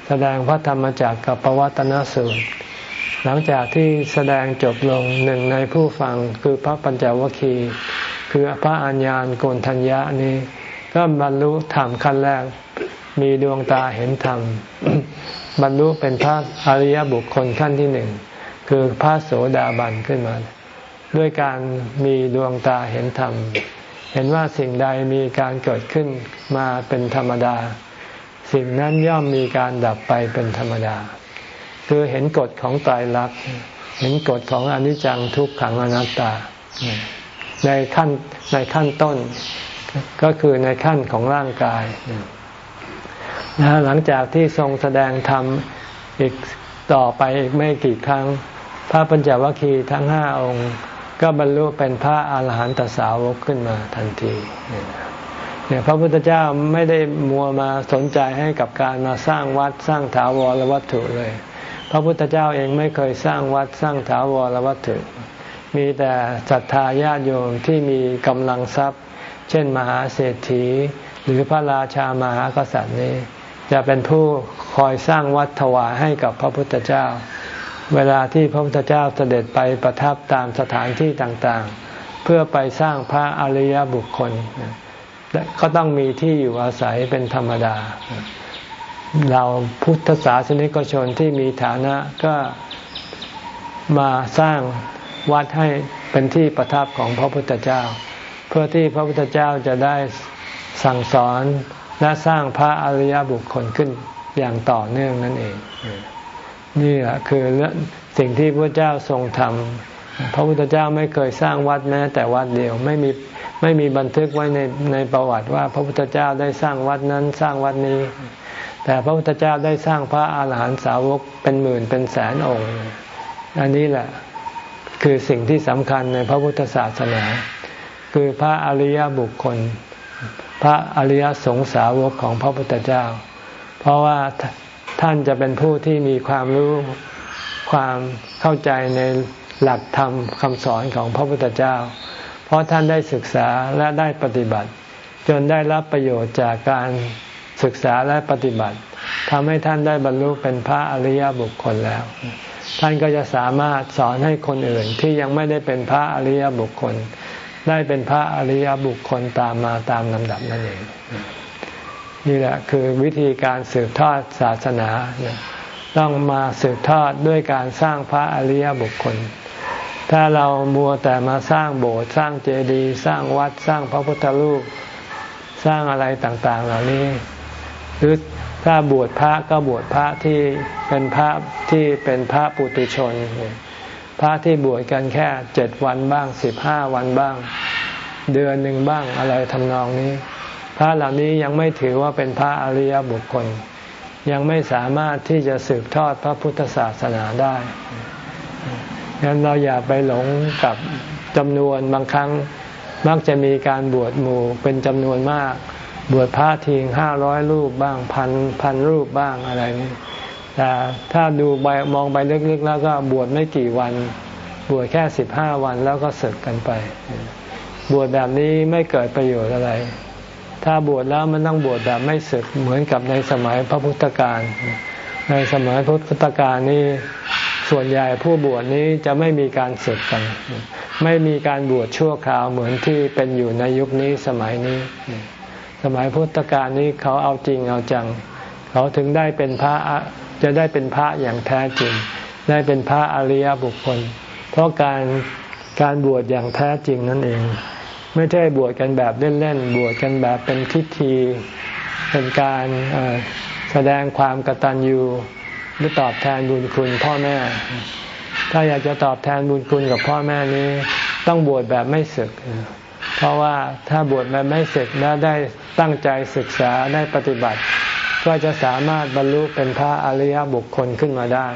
แสดงพระธรรมจักรกับปวัตนสูตร หลังจากที่แสดงจบลงหนึ่งในผู้ฟังคือพระปัญจวคีคือพระอัญญาณโกนทัญญานี้ ก็บรรลุธรรมขั้นแรก มีดวงตาเห็นธรรม บรรลุเป็นพระอริยบุคคลขั้นที่หนึ่งคือพระโสดาบันขึ้นมา ด้วยการมีดวงตาเห็นธรรม เห็นว่าสิ่งใดมีการเกิดขึ้นมาเป็นธรรมดา สิ่งนั้นย่อมมีการดับไปเป็นธรรมดา คือเห็นกฎของตายรัก เห็นกฎของอนิจจังทุกขังอนัตตา ในขั้นในขั้นต้นก็คือในขั้นของร่างกาย นะหลังจากที่ทรงแสดงธรรมอีกต่อไปอีกไม่กี่ครั้ง พระปัญจวัคคีย์ทั้งห้าองค์ ก็บรรลุเป็นพระอาหารหันตสาวกขึ้นมาทันทีเนี่ยพระพุทธเจ้าไม่ได้มัวมาสนใจให้กับการมาสร้างวัดสร้างถาวรวัตถุเลย พระพุทธเจ้าเองไม่เคยสร้างวัดสร้างถาวรวัตถุ มีแต่ศรัทธาญาติโยมที่มีกำลังทรัพย์ เช่นมหาเศรษฐี หรือพระราชามหากษัตริย์นี้ จะเป็นผู้คอยสร้างวัดถวายให้กับพระพุทธเจ้า เวลาที่พระพุทธเจ้าเสด็จไปประทับตามสถานที่ต่างๆ เพื่อไปสร้างพระอริยบุคคล ก็ต้องมีที่อยู่อาศัยเป็นธรรมดา เราพุทธศาสนิกชนที่มีฐานะก็มาสร้างวัดให้เป็นที่ประทับของพระพุทธเจ้า เพื่อที่พระพุทธเจ้าจะได้สั่งสอน และสร้างพระอริยบุคคลขึ้นอย่างต่อเนื่องนั่นเอง นี่แหละคือสิ่งที่พระเจ้าทรงทำพระพุทธเจ้าไม่เคยสร้างวัดแม้แต่วัดเดียวไม่มีไม่มีบันทึกไว้ในในประวัติว่าพระพุทธเจ้าได้สร้างวัดนั้นสร้างวัดนี้ แต่พระพุทธเจ้าได้สร้างพระอาหารหันตสาวกเป็นหมื่นเป็นแสนองค์ อันนี้แหละคือสิ่งที่สำคัญในพระพุทธศาสนา คือพระอริยบุคคล พระอริยสงสาวกของพระพุทธเจ้า เพราะว่าท่านจะเป็นผู้ที่มีความรู้ความเข้าใจในหลักธรรมคำสอนของพระพุทธเจ้า เพราะท่านได้ศึกษาและได้ปฏิบัติ จนได้รับประโยชน์จากการศึกษาและปฏิบัติทำให้ท่านได้บรรลุเป็นพระอริยบุคคลแล้ว ท่านก็จะสามารถสอนให้คนอื่นที่ยังไม่ได้เป็นพระอริยบุคคล ได้เป็นพระอริยบุคคลตามมาตามลำดับนั่นเอง นี่แหละคือวิธีการสืบทอดศาสนาต้องมาสืบทอดด้วยการสร้างพระอริยบุคคล ถ้าเรามัวแต่มาสร้างโบสถ์สร้างเจดีย์สร้างวัดสร้างพระพุทธรูปสร้างอะไรต่างๆ เหล่านี้ หรือถ้าบวชพระก็บวชพระที่เป็นพระที่เป็นพระปุตุชน พระที่บวชกันแค่เจ็ดวันบ้างสิบห้าวันบ้าง เดือนหนึ่งบ้างอะไรทำนองนี้ พระเหล่านี้ยังไม่ถือว่าเป็นพระอริยบุคคล ยังไม่สามารถที่จะสืบทอดพระพุทธศาสนาได้ดังนั้นเราอย่าไปหลงกับจำนวนบางครั้งมักจะมีการบวชหมู่เป็นจำนวนมาก บวชพระทิ้งห้าร้อยรูปบ้างพันพันรูปบ้างอะไรนี่ แต่ถ้าดูใบมองไปลึกๆ แล้วก็บวชไม่กี่วัน บวชแค่สิบห้าวันแล้วก็ศึกกันไป บวชแบบนี้ไม่เกิดประโยชน์อะไร ถ้าบวชแล้วมันต้องบวชแบบไม่ศึกเหมือนกับในสมัยพระพุทธการในสมัยพุทธกาลนี่ส่วนใหญ่ผู้บวชนี้จะไม่มีการศึกกัน ไม่มีการบวชชั่วคราวเหมือนที่เป็นอยู่ในยุคนี้สมัยนี้ สมัยพุทธกาลนี้เขาเอาจริงเอาจัง เขาถึงได้เป็นพระ จะได้เป็นพระอย่างแท้จริง ได้เป็นพระอริยบุคคล เพราะการการบวชอย่างแท้จริงนั่นเอง ไม่ใช่บวชกันแบบเล่นๆ บวชกันแบบเป็นทิฏฐิเป็นการแสดงความกตัญญูหรือตอบแทนบุญคุณพ่อแม่ ถ้าอยากจะตอบแทนบุญคุณกับพ่อแม่นี้ ต้องบวชแบบไม่ศึก เพราะว่าถ้าบวชมาไม่เสร็จแล้วได้ตั้งใจศึกษาได้ปฏิบัติ ก็จะสามารถบรรลุเป็นพระอริยบุคคลขึ้นมาได้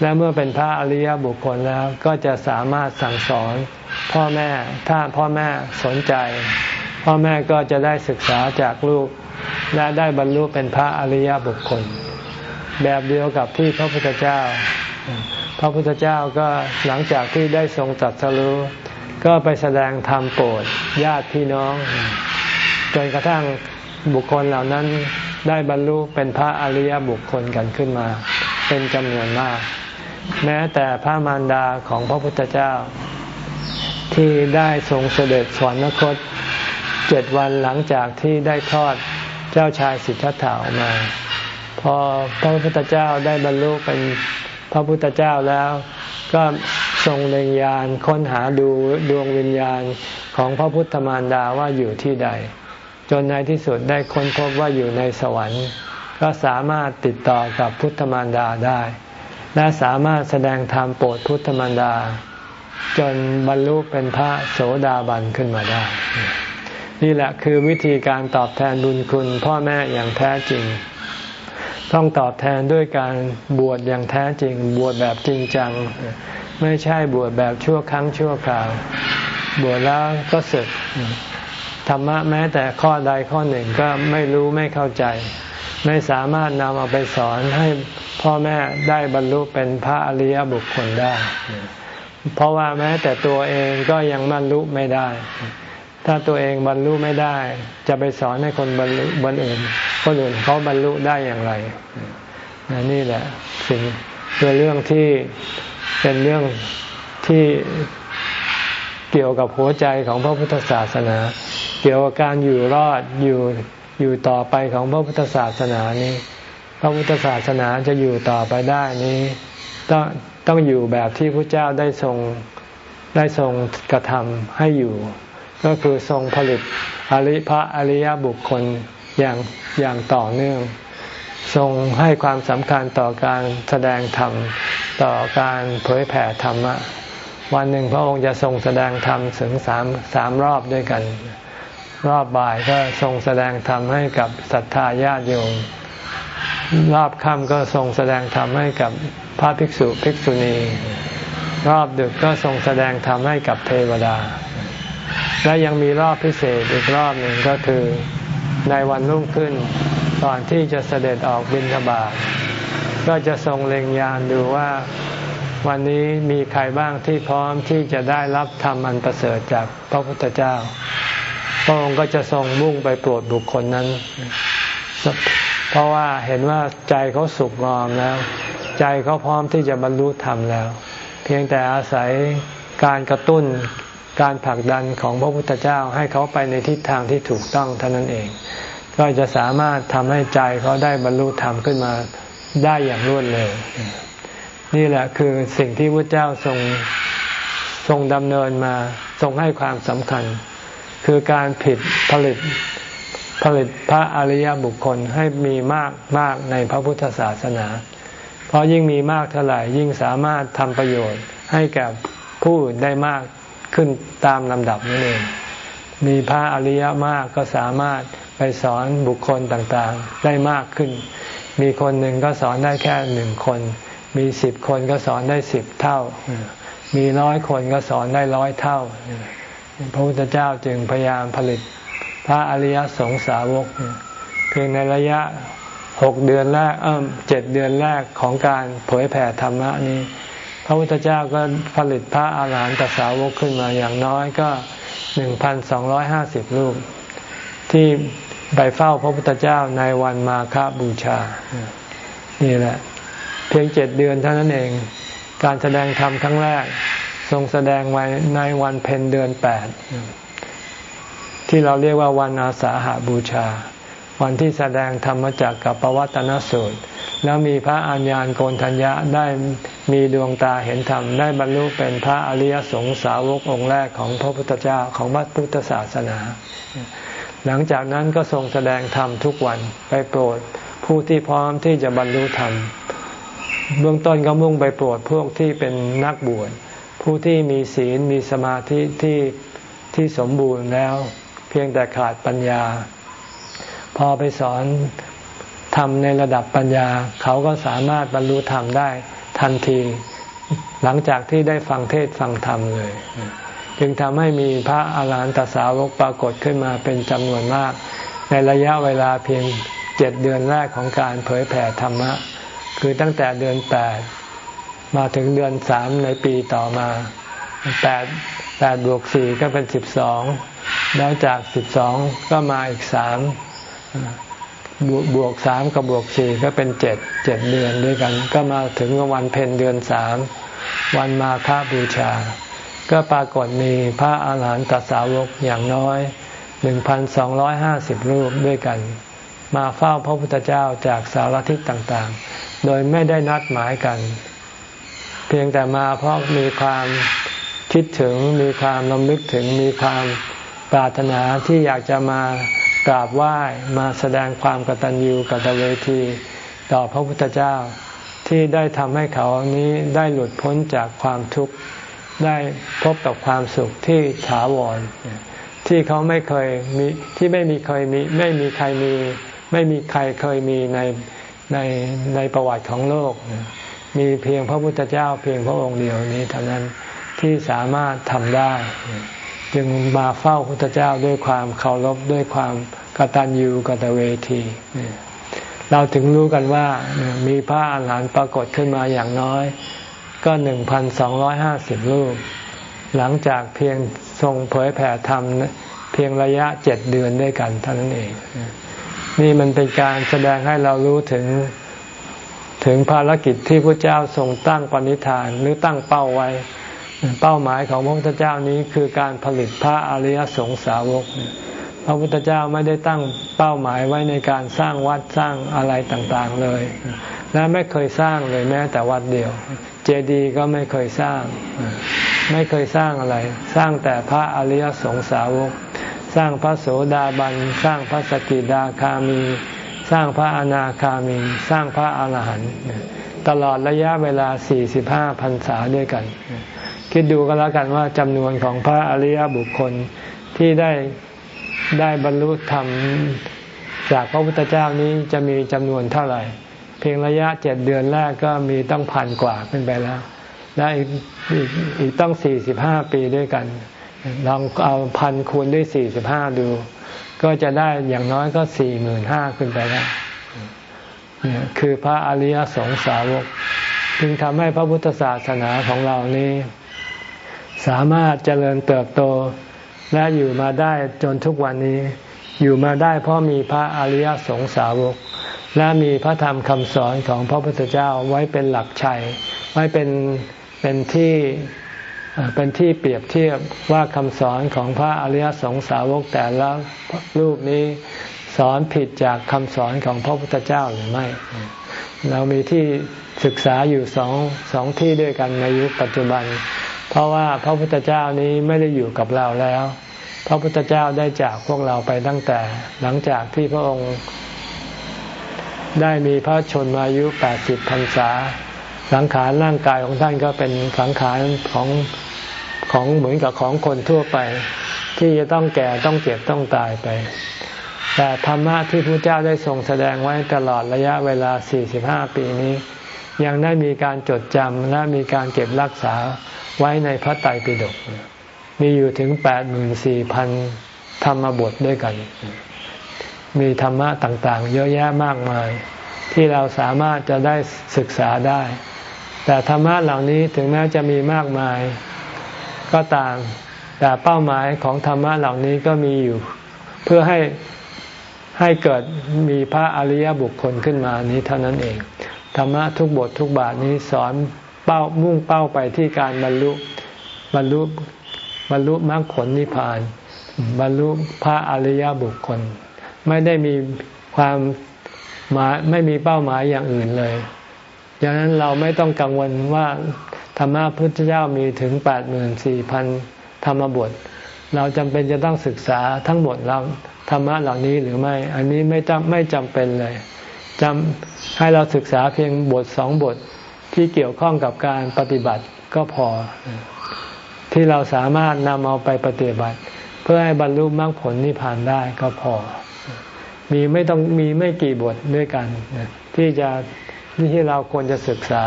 และเมื่อเป็นพระอริยบุคคลแล้วก็จะสามารถสั่งสอนพ่อแม่ถ้าพ่อแม่สนใจ พ่อแม่ก็จะได้ศึกษาจากลูก และได้บรรลุเป็นพระอริยบุคคล แบบเดียวกับที่พระพุทธเจ้า พระพุทธเจ้าก็หลังจากที่ได้ทรงตรัสรู้ก็ไปแสดงธรรมโปรดญาติพี่น้อง จนกระทั่งบุคคลเหล่านั้น ได้บรรลุเป็นพระอริยบุคคลกันขึ้นมา เป็นจำนวนมาก แม้แต่พระมารดาของพระพุทธเจ้า ที่ได้ทรงเสด็จสวรรคตเจ็ดวันหลังจากที่ได้ทอดเจ้าชายสิทธัตถะออกมา พอพระพุทธเจ้าได้บรรลุเป็นพระพุทธเจ้าแล้ว ก็ทรงเล็งยานค้นหาดูดวงวิญญาณของพระพุทธมารดาว่าอยู่ที่ใด จนในที่สุดได้ค้นพบว่าอยู่ในสวรรค์ ก็สามารถติดต่อกับพุทธมารดาได้ และสามารถแสดงธรรมโปรดพุทธมารดา จนบรรลุเป็นพระโสดาบันขึ้นมาได้ นี่แหละคือวิธีการตอบแทนบุญคุณพ่อแม่อย่างแท้จริง ต้องตอบแทนด้วยการบวชอย่างแท้จริง บวชแบบจริงจัง ไม่ใช่บวชแบบชั่วครั้งชั่วคราว บวชแล้วก็สึก ธรรมะแม้แต่ข้อใดข้อหนึ่งก็ไม่รู้ไม่เข้าใจ ไม่สามารถนำเอาไปสอนให้พ่อแม่ได้บรรลุเป็นพระอริยบุคคลได้ เพราะว่าแม้แต่ตัวเองก็ยังบรรลุไม่ได้ ถ้าตัวเองบรรลุไม่ได้ จะไปสอนให้คนบรรลุบนอื่นคนอื่นเขาบรรลุได้อย่างไรนี่แหละสิ่งเป็นเรื่องที่เป็นเรื่องที่เกี่ยวกับหัวใจของพระพุทธศาสนา เกี่ยวกับการอยู่รอดอยู่อยู่ต่อไปของพระพุทธศาสนานี้ พระพุทธศาสนาจะอยู่ต่อไปได้นี้ ต้องต้องอยู่แบบที่พระเจ้าได้ทรงได้ทรงกระทำให้อยู่ ก็คือทรงผลิตอริพระอริยบุคคลอย่างอย่างต่อเนื่อง ทรงให้ความสำคัญต่อการแสดงธรรม ต่อการเผยแผ่ธรรมะวันหนึ่งพระองค์จะทรงแสดงธรรมถึงสามสามรอบด้วยกัน รอบบ่ายก็ทรงแสดงธรรมให้กับศรัทธาญาติโยม รอบค่ำก็ทรงแสดงธรรมให้กับพระภิกษุภิกษุณี รอบดึกก็ทรงแสดงธรรมให้กับเทวดา และยังมีรอบพิเศษอีกรอบหนึ่งก็คือในวันรุ่งขึ้นก่อนที่จะเสด็จออกบิณฑบาตก็จะทรงเล็งยานดูว่าวันนี้มีใครบ้างที่พร้อมที่จะได้รับธรรมอันประเสริฐจากพระพุทธเจ้า พระองค์ก็จะทรงมุ่งไปโปรดบุคคลนั้น เพราะว่าเห็นว่าใจเขาสุกงอมแล้ว ใจเขาพร้อมที่จะบรรลุธรรมแล้ว เพียงแต่อาศัยการกระตุ้นการผลักดันของพระพุทธเจ้าให้เขาไปในทิศทางที่ถูกต้องเท่านั้นเอง ก็จะสามารถทำให้ใจเขาได้บรรลุธรรมขึ้นมาได้อย่างรวดเร็วนี่แหละคือสิ่งที่พระเจ้าทรงทรงดำเนินมาทรงให้ความสำคัญ คือการผิดผลิตผลิตพระอริยบุคคลให้มีมากมากในพระพุทธศาสนา เพราะยิ่งมีมากเท่าไหร่ยิ่งสามารถทำประโยชน์ให้แก่ผู้อื่นได้มากขึ้นตามลำดับนั่นเอง มีพระอริยมากก็สามารถไปสอนบุคคลต่างๆ ได้มากขึ้น มีคนหนึ่งก็สอนได้แค่หนึ่งคน มีสิบคนก็สอนได้สิบเท่า มีร้อยคนก็สอนได้ร้อยเท่า พระพุทธเจ้าจึงพยายามผลิตพระอริยสงสาวกเพียงในระยะหกเดือนแรกเอ่อเจ็ดเดือนแรกของการเผยแผ่ธรรมะนี้ พระพุทธเจ้าก็ผลิตพระอาหารหันตสาวกขึ้นมาอย่างน้อยก็หนึ่งพันสองร้อยห้าสิบรูป ที่ไปเฝ้าพระพุทธเจ้าในวันมาฆบูชา นี่แหละ เพียงเจ็ดเดือนเท่านั้นเอง การแสดงธรรมครั้งแรก ทรงแสดงไว้ในวันเพ็ญเดือนแปดที่เราเรียกว่าวันอาสาหาบูชา วันที่แสดงธรรมจักกับปวัตนสูตร แล้วมีพระอัญญาณโกนทัญญะได้มีดวงตาเห็นธรรม ได้บรรลุเป็นพระอริยสงสาวกองค์แรกของพระพุทธเจ้าของพระพุทธศาสนา หลังจากนั้นก็ทรงแสดงธรรมทุกวันไปโปรดผู้ที่พร้อมที่จะบรรลุธรรม เบื้องต้นก็มุ่งไปโปรดพวกที่เป็นนักบวช ผู้ที่มีศีลมีสมาธิที่ที่สมบูรณ์แล้ว เพียงแต่ขาดปัญญา พอไปสอนทำในระดับปัญญา เขาก็สามารถบรรลุธรรมได้ทันที หลังจากที่ได้ฟังเทศฟังธรรมเลย จึงทำให้มีพระอาหารหันตสาวกปรากฏขึ้นมาเป็นจำนวนมาก ในระยะเวลาเพียงเจ็ดเดือนแรกของการเผยแผ่ธรรมะ คือตั้งแต่เดือนแปด มาถึงเดือนสามในปีต่อมาแปดแปดบวกสี่ก็เป็นสิบสองแล้วจากสิบสองก็มาอีกสามบวกสามกับบวกสี่ก็เป็นเจ็ดเจ็ดเดือนด้วยกัน ก็มาถึงวันเพ็ญเดือนสามวันมาฆบูชา ก็ปรากฏมีพระอาหารหันตสาวกอย่างน้อยหนึ่งพันสองร้อยห้าสิบรูปด้วยกัน มาเฝ้าพระพุทธเจ้าจากสารทิศต่างๆ โดยไม่ได้นัดหมายกัน เพียงแต่มาเพราะมีความคิดถึงมีความลำลึกถึงมีความปรารถนาที่อยากจะมากราบไหว้มาแสดงความกตัญญูกตเวทีต่อพระพุทธเจ้าที่ได้ทำให้เขานี้ได้หลุดพ้นจากความทุกข์ได้พบกับความสุขที่ถาวร ที่เขาไม่เคยมีที่ไม่มีเคยมีไม่มีใครมี ไม่มีใครเคยมีในในในประวัติของโลก มีเพียงพระพุทธเจ้าเพียงพระองค์เดียวนี้เท่านั้นที่สามารถทำได้ จึงมาเฝ้าพุทธเจ้าด้วยความเคารพด้วยความกตัญญูกตเวที เราถึงรู้กันว่ามีพระอาหารหันต์ปรากฏขึ้นมาอย่างน้อย ก็หนึ่งพันสองร้อยห้าสิบรูป หลังจากเพียงทรงเผยแผ่ธรรมเพียงระยะเจ็ดเดือนด้วยกันเท่านั้นเอง นี่มันเป็นการแสดงให้เรารู้ถึง ถึงภารกิจที่พระเจ้าทรงตั้งปณิธานหรือตั้งเป้าไว้ เป้าหมายของพระพุทธเจ้านี้คือการผลิตพระอริยสงสาวกพระพุทธเจ้าไม่ได้ตั้งเป้าหมายไว้ในการสร้างวัดสร้างอะไรต่างๆเลย และไม่เคยสร้างเลยแม้แต่วัดเดียว เจดีย์ก็ไม่เคยสร้าง ไม่เคยสร้างอะไร สร้างแต่พระอริยสงสาวก สร้างพระโสดาบัน สร้างพระสกิดาคามี สร้างพระอนาคามีสร้างพระอรหันต์ตลอดระยะเวลา 45พรรษาด้วยกัน คิดดูก็แล้วกันว่าจำนวนของพระอริยบุคคลที่ได้ได้บรรลุธรรมจากพระพุทธเจ้านี้จะมีจำนวนเท่าไหร่ เพียงระยะเจ็ดเดือนแรกก็มีต้องพันกว่าขึ้นไปแล้ว และอีกอีกต้องสี่สิบห้าปีด้วยกัน ลองเอาพันคูณด้วยสี่สิบห้าดู ก็จะได้อย่างน้อยก็สี่หมื่นห้าขึ้นไปแล้วเนี่ยคือพระอริยสงสาวกจึงทำให้พระพุทธศาสนาของเรานี้ สามารถเจริญเติบโตและอยู่มาได้จนทุกวันนี้ อยู่มาได้เพราะมีพระอริยสงสาวก และมีพระธรรมคำสอนของพระพุทธเจ้าไว้เป็นหลักชัย ไว้เป็นเป็นที่ เป็นที่เปรียบเทียบว่าคำสอนของพระอริยสงสาวกแต่ละรูปนี้สอนผิดจากคำสอนของพระพุทธเจ้าหรือไม่ เรามีที่ศึกษาอยู่สองสองที่ด้วยกันในยุคปัจจุบัน เพราะว่าพระพุทธเจ้านี้ไม่ได้อยู่กับเราแล้ว พระพุทธเจ้าได้จากพวกเราไปตั้งแต่หลังจากที่พระองค์ ได้มีพระชนมายุแปดสิบพรรษาสังขารร่างกายของท่านก็เป็นสังขารของ ของเหมือนกับของคนทั่วไป ที่จะต้องแก่ต้องเจ็บต้องตายไป แต่ธรรมะที่พระเจ้าได้ทรงแสดงไว้ตลอดระยะเวลา 45 ปีนี้ ยังได้มีการจดจำและมีการเก็บรักษาไว้ในพระไตรปิฎกมีอยู่ถึงแปดหมื่นสี่พันธรรมบทด้วยกัน มีธรรมะต่างๆ เยอะแยะมากมาย ที่เราสามารถจะได้ศึกษาได้ แต่ธรรมะเหล่านี้ถึงแม้จะมีมากมาย ก็ตาม แต่เป้าหมายของธรรมะเหล่านี้ก็มีอยู่ เพื่อให้ให้เกิดมีพระอริยบุคคลขึ้นมานี้เท่านั้นเอง ธรรมะทุกบททุกบาทนี้สอนเป้ามุ่งเป้าไปที่การบรรลุบรรลุบรรลุมรรคผลนิพพาน บรรลุพระอริยบุคคล ไม่ได้มีความหมายไม่มีเป้าหมายอย่างอื่นเลยดังนั้นเราไม่ต้องกังวลว่า ธรรมะพุทธเจ้ามีถึงแปดหมื่นสี่พันธรรมบท เราจำเป็นจะต้องศึกษาทั้งหมดเราธรรมะเหล่านี้หรือไม่ อันนี้ไม่จำไม่จำเป็นเลยจำให้เราศึกษาเพียงบทสองบทที่เกี่ยวข้องกับการปฏิบัติก็พอ ที่เราสามารถนำเอาไปปฏิบัติ เพื่อให้บรรลุมรรคผลนิพพานได้ก็พอ มีไม่ต้องมีไม่กี่บทด้วยกันที่จะที่เราควรจะศึกษา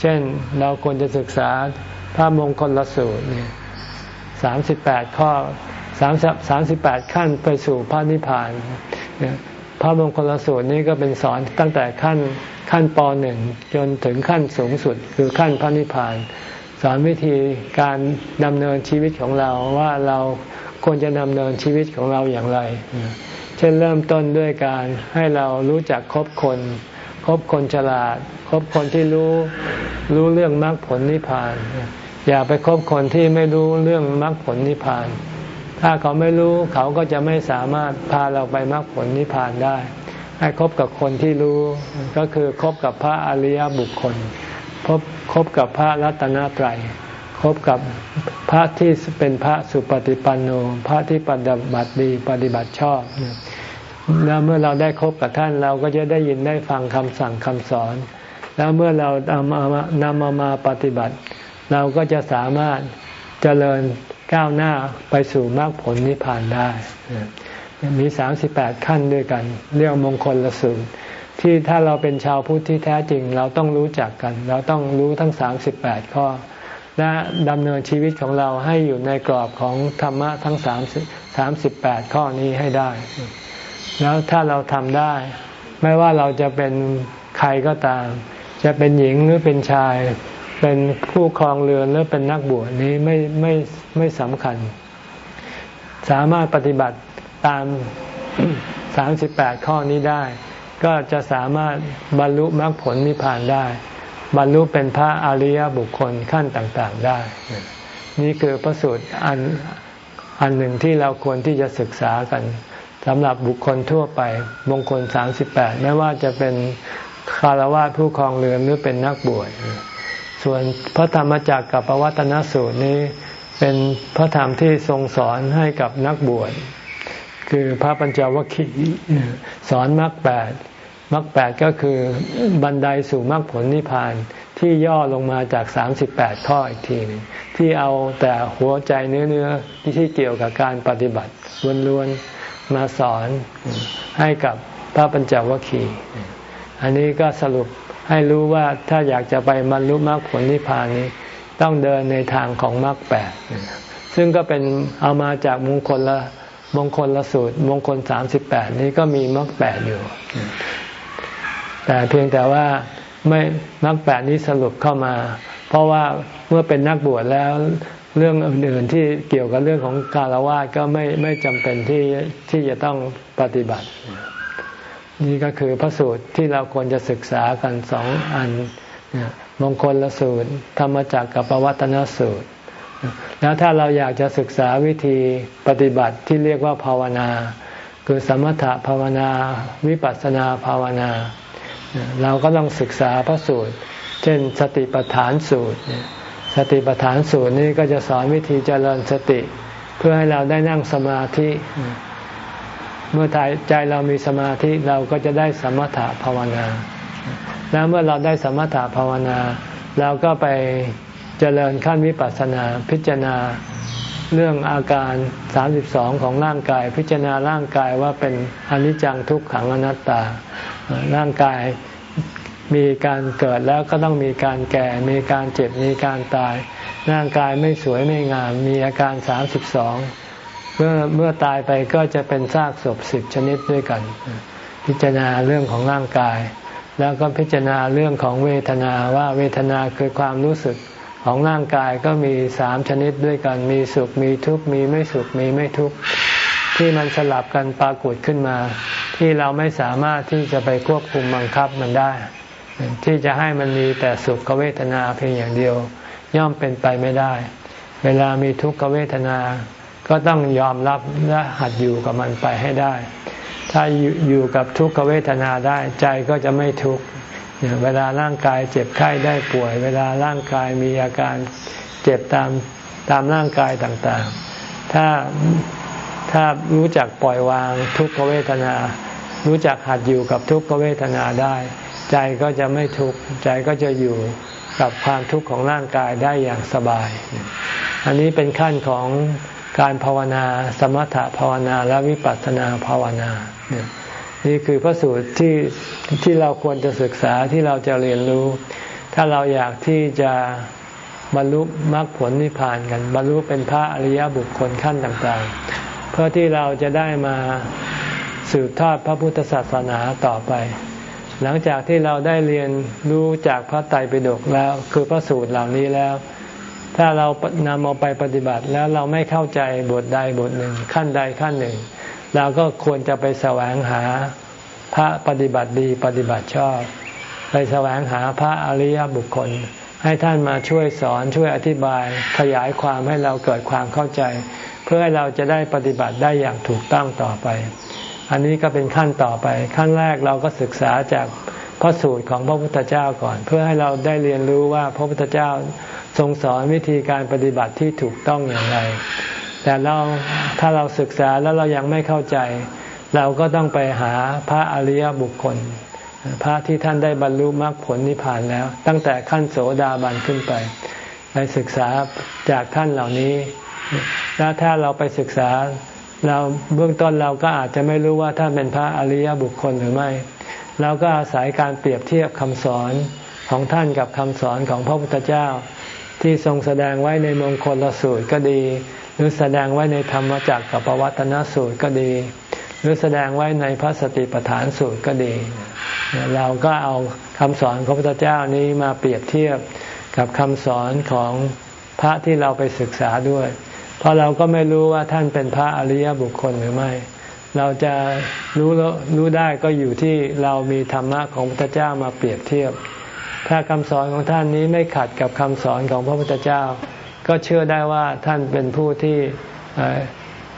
เช่นเราควรจะศึกษาพระมงคลละสูตรเนี่ยสามสิบแปดข้อสามสามสิบแปดขั้นไปสู่พระนิพพานพระมงคลสูตรนี้ก็เป็นสอนตั้งแต่ขั้นขั้นปหนึ่งจนถึงขั้นสูงสุดคือขั้นพระนิพพาน สอนวิธีการดำเนินชีวิตของเราว่าเราควรจะดำเนินชีวิตของเราอย่างไร เช่นเริ่มต้นด้วยการให้เรารู้จักคบคน คบคนฉลาด คบคนที่รู้รู้เรื่องมรรคผลนิพพาน อย่าไปคบคนที่ไม่รู้เรื่องมรรคผลนิพพาน ถ้าเขาไม่รู้เขาก็จะไม่สามารถพาเราไปมรรคผลนิพพานได้ ให้คบกับคนที่รู้ก็คือคบกับพระอริยบุคคลพบคบกับพระรัตนตรัยคบกับพระที่เป็นพระสุปฏิปันโน พระที่ปฏิบัติดีปฏิบัติชอบ แล้วเมื่อเราได้คบกับท่านเราก็จะได้ยินได้ฟังคำสั่งคำสอน แล้วเมื่อเรานำมานำมามาปฏิบัติ เราก็จะสามารถเจริญก้าวหน้าไปสู่มรรคผลนิพพานได้มีสามสิบแปดขั้นด้วยกัน เรื่องมงคลละสูตรที่ถ้าเราเป็นชาวพุทธที่แท้จริง เราต้องรู้จักกัน เราต้องรู้ทั้งสามสิบแปดข้อ และดำเนินชีวิตของเราให้อยู่ในกรอบของธรรมะทั้งสามสามสิบแปดข้อนี้ให้ได้ แล้วถ้าเราทำได้ ไม่ว่าเราจะเป็นใครก็ตาม จะเป็นหญิงหรือเป็นชาย เป็นผู้ครองเรือนหรือเป็นนักบวชนี้ไม่ไม่ไม่สำคัญ สามารถปฏิบัติตามสามสิบแปดข้อนี้ได้ ก็จะสามารถบรรลุมรรคผลนิพพานได้ บรรลุเป็นพระอริยบุคคลขั้นต่าง ๆ ได้ นี่คือพระสูตรอันอันหนึ่งที่เราควรที่จะศึกษากัน สำหรับบุคคลทั่วไป มงคลสามสิบแปดไม่ว่าจะเป็นคารวะผู้ครองเรือนหรือเป็นนักบวชส่วนพระธรรมจักรกับปวัตนสูตรนี้ เป็นพระธรรมที่ทรงสอนให้กับนักบวชคือพระปัญจวัคคีย์สอนมรรคแปดมรรคแปดก็คือบันไดสู่มรรคผลนิพพานที่ย่อลงมาจากสามสิบแปดข้ออีกทีนึงที่เอาแต่หัวใจเนื้อเนื้อที่เกี่ยวกับการปฏิบัติล้วนๆ มาสอนให้กับพระปัญจวัคคีย์อันนี้ก็สรุปให้รู้ว่าถ้าอยากจะไปบรรลุมรรคผลนิพพานนี้ ต้องเดินในทางของมรรคแปดซึ่งก็เป็นเอามาจากมงคลละมงคลละสูตร มงคลสามสิบแปดนี้ก็มีมรรคแปดอยู่ แต่เพียงแต่ว่าไม่มรรคแปดนี้สรุปเข้ามา เพราะว่าเมื่อเป็นนักบวชแล้ว เรื่องอื่นๆที่เกี่ยวกับเรื่องของการละวาดก็ไม่ไม่จำเป็นที่ที่จะต้องปฏิบัติ นี่ก็คือพระสูตรที่เราควรจะศึกษากันสองอันมงคลละสูตร ธรรมจักรกับปวัตนสูตร แล้วถ้าเราอยากจะศึกษาวิธีปฏิบัติที่เรียกว่าภาวนา คือสมถะภาวนาวิปัสสนาภาวนา เราก็ต้องศึกษาพระสูตร เช่นสติปัฏฐานสูตร สติปัฏฐานสูตรนี้ก็จะสอนวิธีเจริญสติ เพื่อให้เราได้นั่งสมาธิ เมื่อใจเรามีสมาธิเราก็จะได้สมถะภาวนา แล้วเมื่อเราได้สมถะภาวนา เราก็ไปเจริญขั้นวิปัสสนาพิจารณาเรื่องอาการ 32 ของร่างกาย พิจารณาร่างกายว่าเป็นอนิจจังทุกขังอนัตตา ร่างกาย มีการเกิดแล้วก็ต้องมีการแก่ มีการเจ็บ มีการตาย ร่างกายไม่สวยไม่งาม มีอาการสามสิบสอง เมื่อเมื่อตายไปก็จะเป็นซากศพสิบชนิดด้วยกัน พิจารณาเรื่องของร่างกาย แล้วก็พิจารณาเรื่องของเวทนาว่าเวทนาคือความรู้สึกของร่างกายก็มีสามชนิดด้วยกัน มีสุข มีทุกข์ มีไม่สุข มีไม่ทุกข์ ที่มันสลับกันปรากฏขึ้นมา ที่เราไม่สามารถที่จะไปควบคุมบังคับมันได้ ที่จะให้มันมีแต่สุขเวทนาเพียงอย่างเดียว ย่อมเป็นไปไม่ได้ เวลามีทุกขเวทนา ก็ต้องยอมรับและหัดอยู่กับมันไปให้ได้ ถ้าอยู่กับทุกขเวทนาได้ใจก็จะไม่ทุกข์เวลาร่างกายเจ็บไข้ได้ป่วย เวลาร่างกายมีอาการเจ็บตามตามร่างกายต่างๆ ถ้าถ้ารู้จักปล่อยวางทุกขเวทนา รู้จักหัดอยู่กับทุกขเวทนาได้ ใจก็จะไม่ทุกข์ใจก็จะอยู่กับความทุกข์ของร่างกายได้อย่างสบาย อันนี้เป็นขั้นของการภาวนา สมถภาวนาและวิปัสสนาภาวนา นี่คือพระสูตรที่ที่เราควรจะศึกษาที่เราจะเรียนรู้ ถ้าเราอยากที่จะบรรลุมรรคผลนิพพานกัน บรรลุเป็นพระอริยบุคคลขั้นต่างๆ เพื่อที่เราจะได้มาสืบทอดพระพุทธศาสนาต่อไป หลังจากที่เราได้เรียนรู้จากพระไตรปิฎกแล้ว คือพระสูตรเหล่านี้แล้ว ถ้าเรานำเอาไปปฏิบัติแล้วเราไม่เข้าใจบทใดบทหนึ่ง ขั้นใดขั้นหนึ่ง เราก็ควรจะไปแสวงหาพระปฏิบัติดีปฏิบัติชอบ ไปแสวงหาพระอริยบุคคล ให้ท่านมาช่วยสอนช่วยอธิบายขยายความให้เราเกิดความเข้าใจ เพื่อให้เราจะได้ปฏิบัติได้อย่างถูกต้องต่อไป อันนี้ก็เป็นขั้นต่อไปขั้นแรกเราก็ศึกษาจากพระสูตรของพระพุทธเจ้าก่อน เพื่อให้เราได้เรียนรู้ว่าพระพุทธเจ้าทรงสอนวิธีการปฏิบัติที่ถูกต้องอย่างไร แต่เราถ้าเราศึกษาแล้วเรายังไม่เข้าใจ เราก็ต้องไปหาพระอริยบุคคล พระที่ท่านได้บรรลุมรรคผลนิพพานแล้ว ตั้งแต่ขั้นโสดาบันขึ้นไป ไปศึกษาจากท่านเหล่านี้ แล้วถ้าเราไปศึกษา เราเบื้องต้นเราก็อาจจะไม่รู้ว่าท่านเป็นพระอริยบุคคลหรือไม่เราก็อาศัยการเปรียบเทียบคำสอนของท่านกับคำสอนของพระพุทธเจ้า ที่ทรงแสดงไว้ในมงคลสูตรก็ดี หรือแสดงไว้ในธรรมจักรกับปวัตนสูตรก็ดี หรือแสดงไว้ในพระสติปัฏฐานสูตรก็ดี เราก็เอาคำสอนของพระพุทธเจ้านี้มาเปรียบเทียบกับคำสอนของพระที่เราไปศึกษาด้วย เพราะเราก็ไม่รู้ว่าท่านเป็นพระอริยบุคคลหรือไม่ เราจะรู้รู้ได้ก็อยู่ที่เรามีธรรมะของพระพุทธเจ้ามาเปรียบเทียบ ถ้าคำสอนของท่านนี้ไม่ขัดกับคำสอนของพระพุทธเจ้า ก็เชื่อได้ว่าท่านเป็นผู้ที่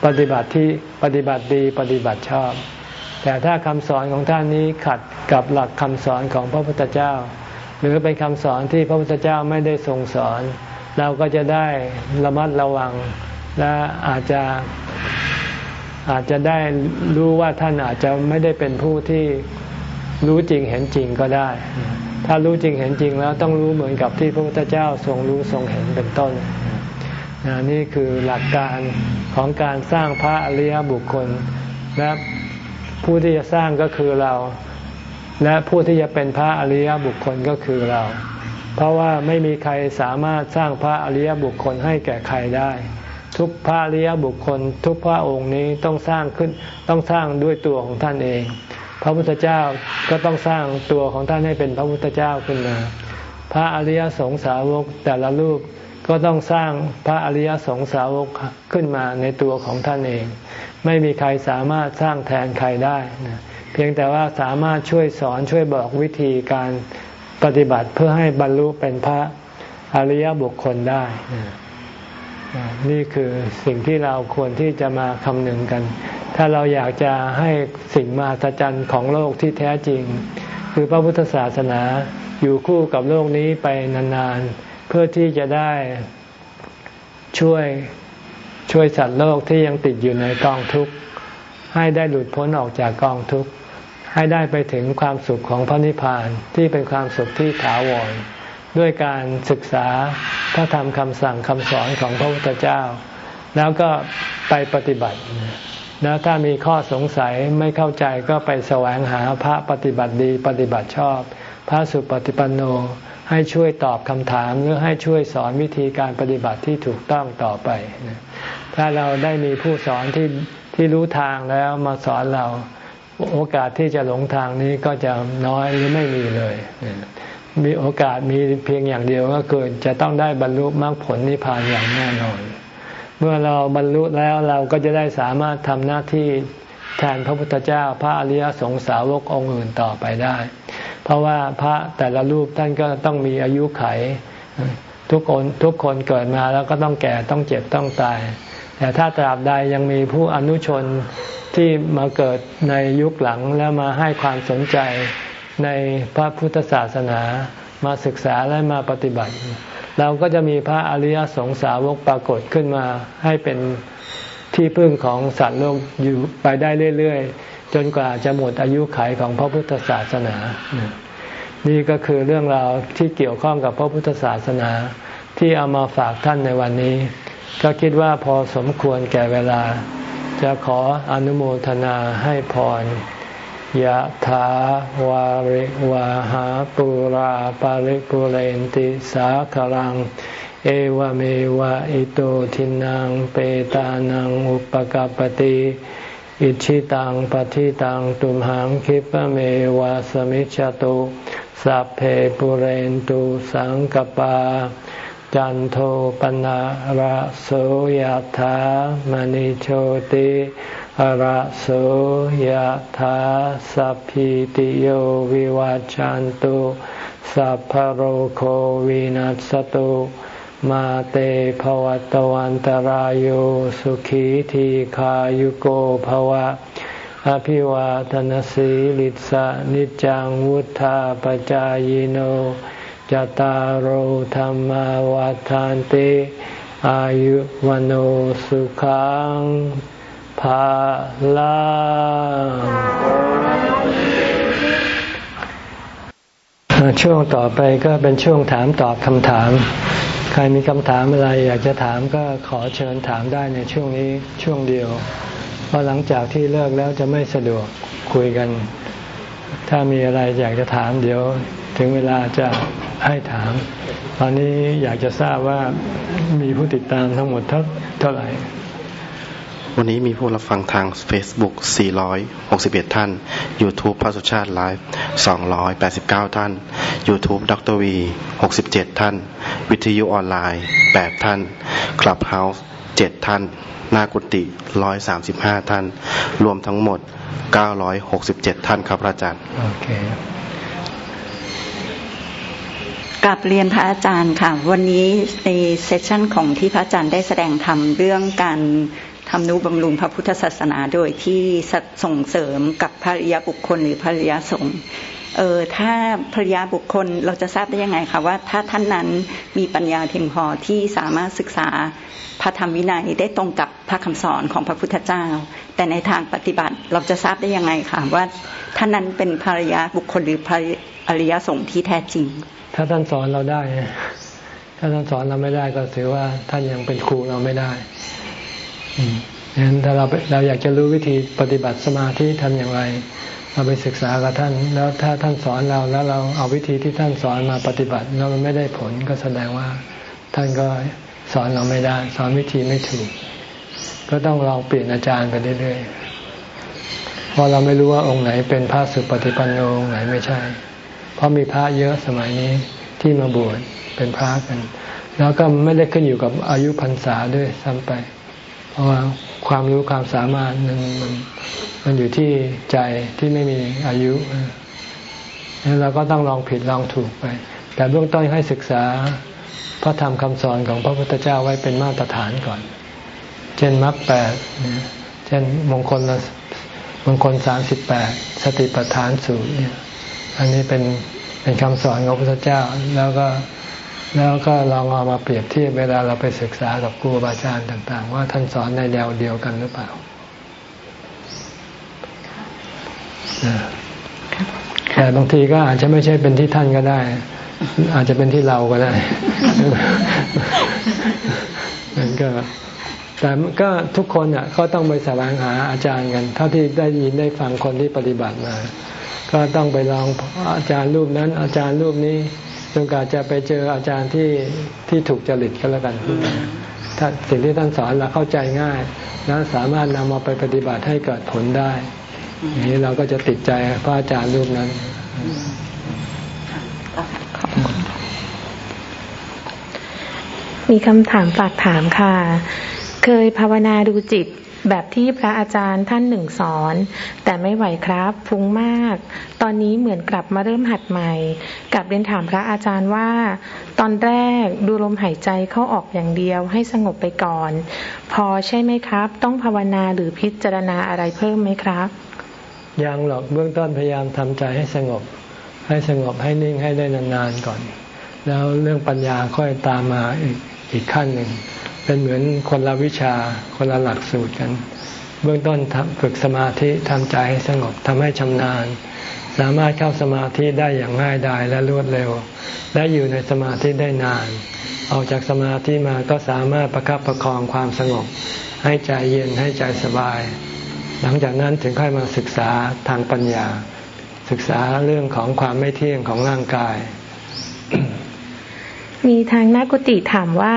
ปฏิบัติที่ปฏิบัติดีปฏิบัติชอบ แต่ถ้าคำสอนของท่านนี้ขัดกับหลักคำสอนของพระพุทธเจ้า หรือเป็นคำสอนที่พระพุทธเจ้าไม่ได้ทรงสอน เราก็จะได้ระมัดระวัง และอาจจะอาจจะได้รู้ว่าท่านอาจจะไม่ได้เป็นผู้ที่รู้จริงเห็นจริงก็ได้ ถ้ารู้จริงเห็นจริงแล้วต้องรู้เหมือนกับที่พระพุทธเจ้าทรงรู้ทรงเห็นเป็นต้นนี่คือหลักการของการสร้างพระอริยบุคคลและผู้ที่จะสร้างก็คือเรา และผู้ที่จะเป็นพระอริยบุคคลก็คือเรา เพราะว่าไม่มีใครสามารถสร้างพระอริยบุคคลให้แก่ใครได้ ทุกพระอริยบุคคล ทุกพระองค์นี้ต้องสร้างขึ้นต้องสร้างด้วยตัวของท่านเอง พระพุทธเจ้าก็ต้องสร้างตัวของท่านให้เป็นพระพุทธเจ้าขึ้นมา พระอริยสงสาวกแต่ละรูปก็ต้องสร้างพระอริยสงสาวกขึ้นมาในตัวของท่านเอง ไม่มีใครสามารถสร้างแทนใครได้เพียงแต่ว่าสามารถช่วยสอนช่วยบอกวิธีการ ปฏิบัติเพื่อให้บรรลุเป็นพระอริยบุคคลได้ นี่คือสิ่งที่เราควรที่จะมาคำนึงกัน ถ้าเราอยากจะให้สิ่งมาสัจรรย์ของโลกที่แท้จริง คือพระพุทธศาสนาอยู่คู่กับโลกนี้ไปนานๆ เพื่อที่จะได้ช่วยช่วยสัตว์โลกที่ยังติดอยู่ในกองทุกข์ให้ได้หลุดพ้นออกจากกองทุกข์ ให้ได้ไปถึงความสุขของพระนิพพานที่เป็นความสุขที่ถาวร ด้วยการศึกษาพระธรรมคำสั่งคำสอนของพระพุทธเจ้า แล้วก็ไปปฏิบัติ แล้วถ้ามีข้อสงสัยไม่เข้าใจก็ไปแสวงหาพระปฏิบัติดีปฏิบัติชอบ พระสุปฏิปันโนให้ช่วยตอบคำถามหรือให้ช่วยสอนวิธีการปฏิบัติที่ถูกต้องต่อไป ถ้าเราได้มีผู้สอนที่ที่รู้ทางแล้วมาสอนเรา โอกาสที่จะหลงทางนี้ก็จะน้อยหรือไม่มีเลย มีโอกาสมีเพียงอย่างเดียวก็คือจะต้องได้บรรลุมรรคผลนิพพานอย่างแน่นอน เมื่อเราบรรลุแล้วเราก็จะได้สามารถทำหน้าที่แทนพระพุทธเจ้าพระอริยสงสาวกองค์อื่นต่อไปได้ เพราะว่าพระแต่ละรูปท่านก็ต้องมีอายุไข ทุกคนทุกคนเกิดมาแล้วก็ต้องแก่ต้องเจ็บต้องตาย แต่ถ้าตราบใดยังมีผู้อนุชนที่มาเกิดในยุคหลังแล้วมาให้ความสนใจในพระพุทธศาสนามาศึกษาและมาปฏิบัติ เราก็จะมีพระอริยสงสาวกปรากฏขึ้นมาให้เป็นที่พึ่งของสัตว์โลกอยู่ไปได้เรื่อยๆ จนกว่าจะหมดอายุขัยของพระพุทธศาสนา นี่ก็คือเรื่องราวที่เกี่ยวข้องกับพระพุทธศาสนาที่เอามาฝากท่านในวันนี้ ก็คิดว่าพอสมควรแก่เวลา จะขออนุโมทนาให้พรยะถาวาริวาหาปุราปาริปุเรนติสาคลัง เอวเมวะอิโตทินังเปตานังอุปกปติอิชิตังปฏิตังตุมหังคิปเมวะสมิจฉตุสัพเพปุเรนตุสังกปา จันโทปนะระโสยธามณิโชติระโสยธาสัพพิติโยวิวาจันตุสัพพโรโควินัสตุมาเตภวัตวันตารโยสุขีทีขายุโกภวะ อภิวาทนสีลิสะนิจังวุธาปจายโน จตารโหธรรมวาทานติอายุวันโอสุขังภาลังช่วงต่อไปก็เป็นช่วงถามตอบคำถาม ใครมีคำถามอะไรอยากจะถามก็ขอเชิญถามได้ในช่วงนี้ช่วงเดียว เพราะหลังจากที่เลิกแล้วจะไม่สะดวกคุยกัน ถ้ามีอะไรอยากจะถามเดี๋ยว ถึงเวลาจะให้ถาม ตอนนี้อยากจะทราบว่ามีผู้ติดตามทั้งหมดเท่าไหร่ วันนี้มีผู้รับฟังทาง Facebook 461 ท่าน YouTube พระสุชาติไลฟ์289 ท่าน YouTube ดรวี 67 ท่าน วิทยุออนไลน์ 8 ท่าน Clubhouse 7 ท่านนากุติ135ท่าน รวมทั้งหมด967ท่านครับอาจารย์ โอเค กลับเรียนพระอาจารย์ค่ะ วันนี้ในเซสชั่นของที่พระอาจารย์ได้แสดงธรรมเรื่องการทำนุบำรุงพระพุทธศาสนาโดยที่ส่งเสริมกับภริยาบุคคลหรือภริยาสงฆ์เออถ้าภริยาบุคคลเราจะทราบได้ยังไงคะว่าถ้าท่านนั้นมีปัญญาเพียงพอที่สามารถศึกษาพระธรรมวินัยได้ตรงกับพระคำสอนของพระพุทธเจ้า แต่ในทางปฏิบัติเราจะทราบได้ยังไงคะว่าท่านนั้นเป็นภริยาบุคคลหรือภริยาสงฆ์ที่แท้จริง ถ้าท่านสอนเราได้ ถ้าท่านสอนเราไม่ได้ก็ถือว่าท่านยังเป็นครูเราไม่ได้ฉะนั้นถ้าเราเราอยากจะรู้วิธีปฏิบัติสมาธิทำอย่างไร เราไปศึกษากับท่าน แล้วถ้าท่านสอนเราแล้วเราเอาวิธีที่ท่านสอนมาปฏิบัติแล้วมันไม่ได้ผลก็แสดงว่า ท่านก็สอนเราไม่ได้ สอนวิธีไม่ถูก ก็ต้องลองเปลี่ยนอาจารย์ไปเรื่อยๆเพราะเราไม่รู้ว่าองค์ไหนเป็นพระสุปฏิปันโนองค์ไหนไม่ใช่ เพราะมีพระเยอะสมัยนี้ที่มาบวชเป็นพระกัน แล้วก็ไม่ได้ขึ้นอยู่กับอายุพรรษาด้วยซ้ำไป เพราะว่าความรู้ความสามารถมันมันมันอยู่ที่ใจที่ไม่มีอายุนั้นเราก็ต้องลองผิดลองถูกไป แต่เบื้องต้นให้ศึกษาพระธรรมคำสอนของพระพุทธเจ้าไว้เป็นมาตรฐานก่อน เช่นมรรคแปดเช่นมงคลมงคลสามสิบแปดสติปัฏฐานสูตรเนี่ย อันนี้เป็นเป็นคำสอนของพระพุทธเจ้า แล้วก็แล้วก็ลองเอามาเปรียบเทียบเวลาเราไปศึกษากับครูบาอาจารย์ต่าง ๆ ว่าท่านสอนในแนวเดียวกันหรือเปล่าแต่บางทีก็อาจจะไม่ใช่เป็นที่ท่านก็ได้ อาจจะเป็นที่เราก็ได้มันก็แต่ก็ทุกคนอะก็ต้องไปแสวงหาอาจารย์กัน เท่าที่ได้ยินได้ฟังคนที่ปฏิบัติมา ก็ต้องไปลองอาจารย์รูปนั้น อาจารย์รูปนี้จนกว่าจะไปเจออาจารย์ที่ที่ถูกจริตก็แล้วกันถ้าสิ่งที่ท่านสอนเราเข้าใจง่ายแล้วสามารถนำมาไปปฏิบัติให้เกิดผลได้อย่างนี้เราก็จะติดใจพระอาจารย์รูปนั้นมีคำถามฝากถามค่ะ เคยภาวนาดูจิต แบบที่พระอาจารย์ท่านหนึ่งสอน แต่ไม่ไหวครับฟุ้งมาก ตอนนี้เหมือนกลับมาเริ่มหัดใหม่กับเรียนถามพระอาจารย์ว่า ตอนแรกดูลมหายใจเข้าออกอย่างเดียวให้สงบไปก่อน พอใช่ไหมครับ ต้องภาวนาหรือพิจารณาอะไรเพิ่มไหมครับยังหรอกเบื้องต้นพยายามทำใจให้สงบ ให้สงบให้นิ่งให้ได้นานๆก่อน แล้วเรื่องปัญญาค่อยตามมาอีกอีกขั้นหนึ่ง เป็นเหมือนคนละวิชาคนละหลักสูตรกัน เบื้องต้นฝึกสมาธิทำใจให้สงบทำให้ชำนาญ สามารถเข้าสมาธิได้อย่างง่ายดายและรวดเร็ว และอยู่ในสมาธิได้นาน ออกจากสมาธิมาก็สามารถประคับประคองความสงบ ให้ใจเย็นให้ใจสบาย หลังจากนั้นถึงค่อยมาศึกษาทางปัญญา ศึกษาเรื่องของความไม่เที่ยงของร่างกาย มีทางนักกุติถามว่า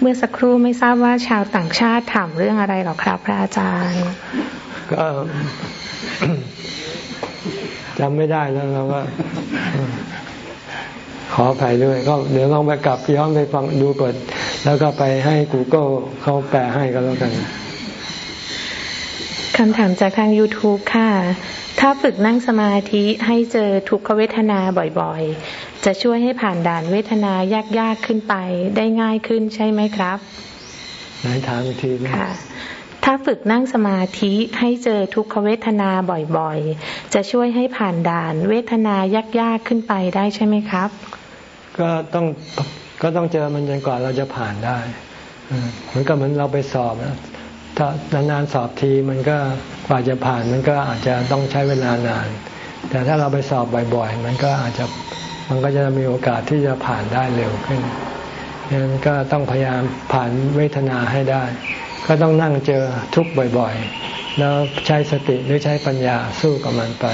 เมื่อสักครู่ไม่ทราบว่าชาวต่างชาติถามเรื่องอะไรหรอครับ พระอาจารย์ ก็จำไม่ได้แล้วเราก็ขออภัยด้วย ก็เดี๋ยวลองไปกลับย้อนไปฟังดูก่อนแล้วก็ไปให้ Google เขาแปลให้ก็แล้วกันคำถามจากทาง YouTube ค่ะ ถ้าฝึกนั่งสมาธิให้เจอทุกขเวทนาบ่อยๆ จะช่วยให้ผ่านด่านเวทนายากๆขึ้นไปได้ง่ายขึ้นใช่ไหมครับไหนถามอีกทีค่ะถ้าฝึกนั่งสมาธิให้เจอทุกขเวทนาบ่อยๆ จะช่วยให้ผ่านด่านเวทนายากๆขึ้นไปได้ใช่ไหมครับ ก็ต้องก็ต้องเจอมันจนกว่าเราจะผ่านได้เหมือนกับเหมือนเราไปสอบนะถ้านานๆสอบทีมันก็กว่าจะผ่านมันก็อาจจะต้องใช้เวลานาน แต่ถ้าเราไปสอบบ่อยๆ มันก็อาจจะ มันก็จะมีโอกาสที่จะผ่านได้เร็วขึ้นดังนั้นก็ต้องพยายามผ่านเวทนาให้ได้ ก็ต้องนั่งเจอทุกบ่อยๆ แล้วใช้สติหรือใช้ปัญญาสู้กับมันไป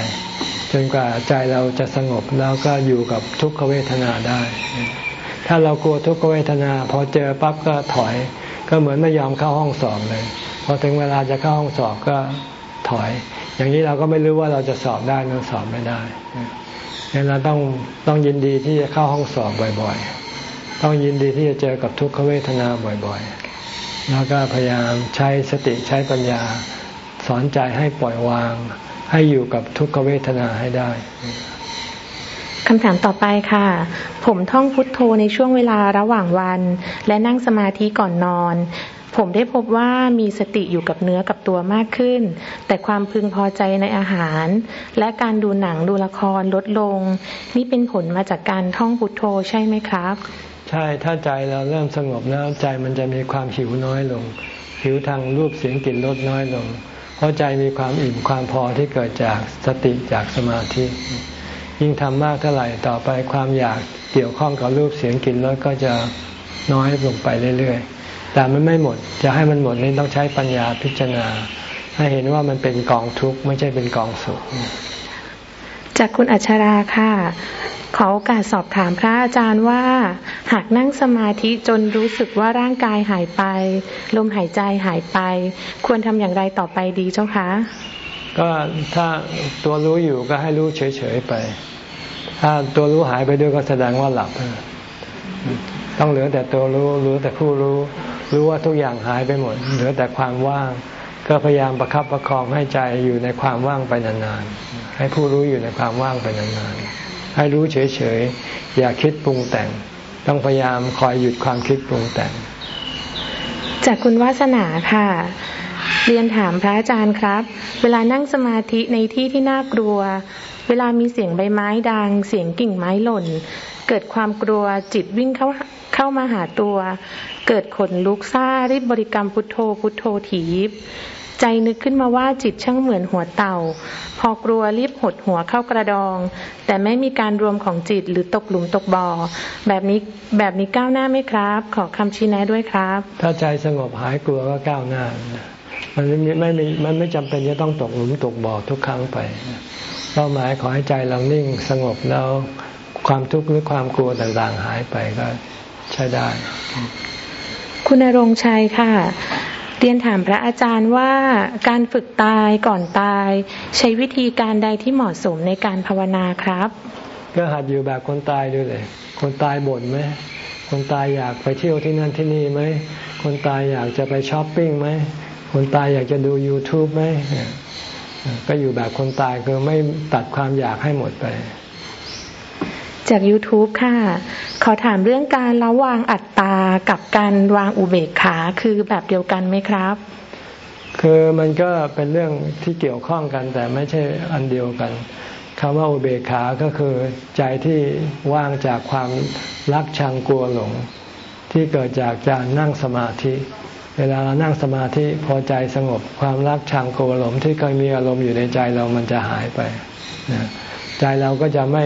จนกว่าใจเราจะสงบแล้วก็อยู่กับทุกขเวทนาได้ ถ้าเรากลัวทุกขเวทนา พอเจอปั๊บก็ถอย ก็เหมือนไม่ยอมเข้าห้องสอบเลยพอถึงเวลาจะเข้าห้องสอบก็ถอย อย่างนี้เราก็ไม่รู้ว่าเราจะสอบได้หรือสอบไม่ได้ ดังนั้นเราต้องต้องยินดีที่จะเข้าห้องสอบบ่อยๆ ต้องยินดีที่จะเจอกับทุกขเวทนาบ่อยๆ แล้วก็พยายามใช้สติใช้ปัญญาสอนใจให้ปล่อยวาง ให้อยู่กับทุกขเวทนาให้ได้คำถามต่อไปค่ะ ผมท่องพุทโธในช่วงเวลาระหว่างวัน และนั่งสมาธิก่อนนอน ผมได้พบว่ามีสติอยู่กับเนื้อกับตัวมากขึ้น แต่ความพึงพอใจในอาหาร และการดูหนังดูละครลดลง นี่เป็นผลมาจากการท่องพุทโธใช่ไหมครับ ใช่ถ้าใจเราเริ่มสงบแล้วใจมันจะมีความหิวน้อยลง หิวทางรูปเสียงกลิ่นลดน้อยลง เพราะใจมีความอิ่มความพอที่เกิดจากสติจากสมาธิ ยิ่งทำมากเท่าไหร่ต่อไปความอยากเกี่ยวข้องกับรูปเสียงกลิ่นรสก็จะน้อยลงไปเรื่อยๆ แต่มันไม่หมด จะให้มันหมดนี่ต้องใช้ปัญญาพิจารณา ให้เห็นว่ามันเป็นกองทุกข์ไม่ใช่เป็นกองสุข จากคุณอัชราค่ะ ขอโอกาสสอบถามพระอาจารย์ว่า หากนั่งสมาธิจนรู้สึกว่าร่างกายหายไป ลมหายใจหายไป ควรทำอย่างไรต่อไปดีเจ้าคะ ก็ถ้าตัวรู้อยู่ก็ให้รู้เฉยๆไป ถ้าตัวรู้หายไปด้วยก็แสดงว่าหลับต้องเหลือแต่ตัวรู้รู้แต่ผู้รู้ รู้ว่าทุกอย่างหายไปหมด เหลือแต่ความว่าง ก็พยายามประครับประคองให้ใจอยู่ในความว่างไปนานๆ ให้ผู้รู้อยู่ในความว่างไปนานๆ ให้รู้เฉยๆ อย่าคิดปรุงแต่ง ต้องพยายามคอยหยุดความคิดปรุงแต่ง จากคุณวาสนาค่ะเรียนถามพระอาจารย์ครับ เวลานั่งสมาธิในที่ที่น่ากลัว เวลามีเสียงใบไม้ดัง เสียงกิ่งไม้หล่น เกิดความกลัวจิตวิ่งเข้าเข้ามาหาตัว เกิดขนลุกซ่ารีบบริกรรมพุทโธพุทโธถีบใจนึกขึ้นมาว่าจิตช่างเหมือนหัวเต่า พอกลัวรีบหดหัวเข้ากระดอง แต่ไม่มีการรวมของจิตหรือตกหลุมตกบ่อแบบนี้แบบนี้ก้าวหน้าไหมครับ ขอคำชี้แนะด้วยครับ ถ้าใจสงบหายกลัวก็ก้าวหน้า มันไม่ไม่มันไม่จำเป็นจะต้องตกหลุมตกบ่อทุกครั้งไปเป้าหมายขอให้ใจเรานิ่งสงบแล้วความทุกข์หรือความกลัวต่างๆหายไปก็ใช้ได้ คุณนรงชัยค่ะ เรียนถามพระอาจารย์ว่าการฝึกตายก่อนตาย ใช้วิธีการใดที่เหมาะสมในการภาวนาครับ ก็หัดอยู่แบบคนตายด้วยเลย คนตายบ่นไหมคนตายอยากไปเที่ยวที่นั่นที่นี่ไหมคนตายอยากจะไปช้อปปิ้งไหมคนตายอยากจะดู YouTube ไหมก็อยู่แบบคนตายคือไม่ตัดความอยากให้หมดไป จาก YouTube ค่ะ ขอถามเรื่องการระวางอัตตากับการวางอุเบกขาคือแบบเดียวกันไหมครับ คือมันก็เป็นเรื่องที่เกี่ยวข้องกันแต่ไม่ใช่อันเดียวกันคำว่าอุเบกขาก็คือใจที่ว่างจากความรักชังกลัวหลง ที่เกิดจากการนั่งสมาธิ เวลาเรานั่งสมาธิพอใจสงบความรักชังกลัวหลงที่เคยมีอารมณ์อยู่ในใจเรามันจะหายไปใจเราก็จะไม่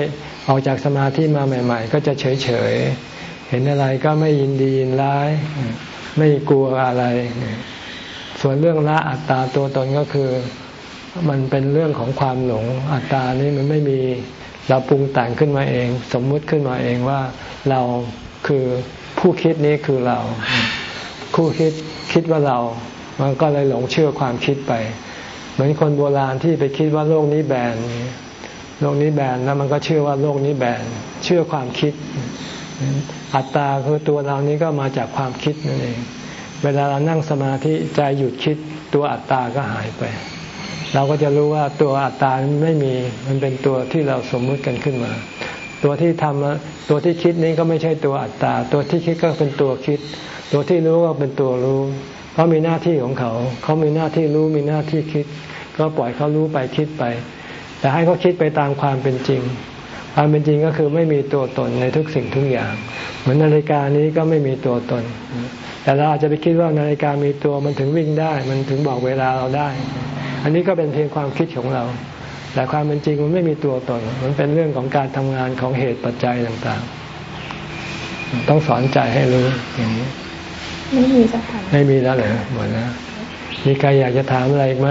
ออกจากสมาธิมาใหม่ ๆ ก็จะเฉยๆ เห็นอะไรก็ไม่ยินดียินร้าย ไม่กลัวอะไร ส่วนเรื่องละอัตตาตัวตนก็คือ มันเป็นเรื่องของความหลงอัตตานี่มันไม่มีเราปรุงแต่งขึ้นมาเอง สมมุติขึ้นมาเองว่าเราคือผู้คิดนี้คือเรา ผู้คิดคิดว่าเรา มันก็เลยหลงเชื่อความคิดไป เหมือนคนโบราณที่ไปคิดว่าโลกนี้แบน โลกนี้แบนแล้วมันก็เชื่อว่าโลกนี้แบนเชื่อความคิด อัตตาคือตัวเรานี้ก็มาจากความคิดนั่นเอง เวลาเรานั่งสมาธิใจหยุดคิด ตัวอัตตาก็หายไป เราก็จะรู้ว่าตัวอัตตาไม่มีมันเป็นตัวที่เราสมมุติกันขึ้นมา ตัวที่ทำตัวที่คิดนี้ก็ไม่ใช่ตัวอัตตา ตัวที่คิดก็เป็นตัวคิด ตัวที่รู้ก็เป็นตัวรู้เขามีหน้าที่ของเขา เขามีหน้าที่รู้มีหน้าที่คิด ก็ปล่อยเขารู้ไปคิดไป แต่ให้เขาคิดไปตามความเป็นจริง ความเป็นจริงก็คือไม่มีตัวตนในทุกสิ่งทุกอย่าง เหมือนนาฬิกานี้ก็ไม่มีตัวตน แต่เราอาจจะไปคิดว่านาฬิกามีตัวมันถึงวิ่งได้ มันถึงบอกเวลาเราได้ อันนี้ก็เป็นเพียงความคิดของเรา แต่ความเป็นจริงมันไม่มีตัวตน มันเป็นเรื่องของการทำงานของเหตุปัจจัยต่างๆ ต้องสอนใจให้รู้อย่างนี้ไม่มีจะถามไม่มีแล้วเหรอหมดแล้วมีใครอยากจะถามอะไรอีกไหม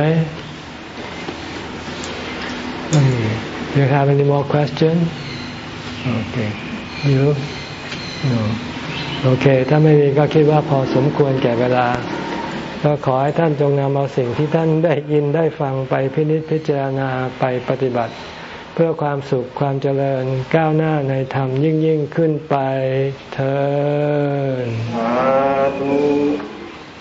ไม่มี Do you have any more question? Okay. You? No. โอเค ถ้าไม่มีก็คิดว่าพอสมควรแก่เวลา ก็ขอให้ท่านจงนำเอาสิ่งที่ท่านได้ยินได้ฟังไปพินิจพิจารณาไปปฏิบัติ เพื่อความสุขความเจริญก้าวหน้าในธรรมยิ่งยิ่งขึ้นไปเธอ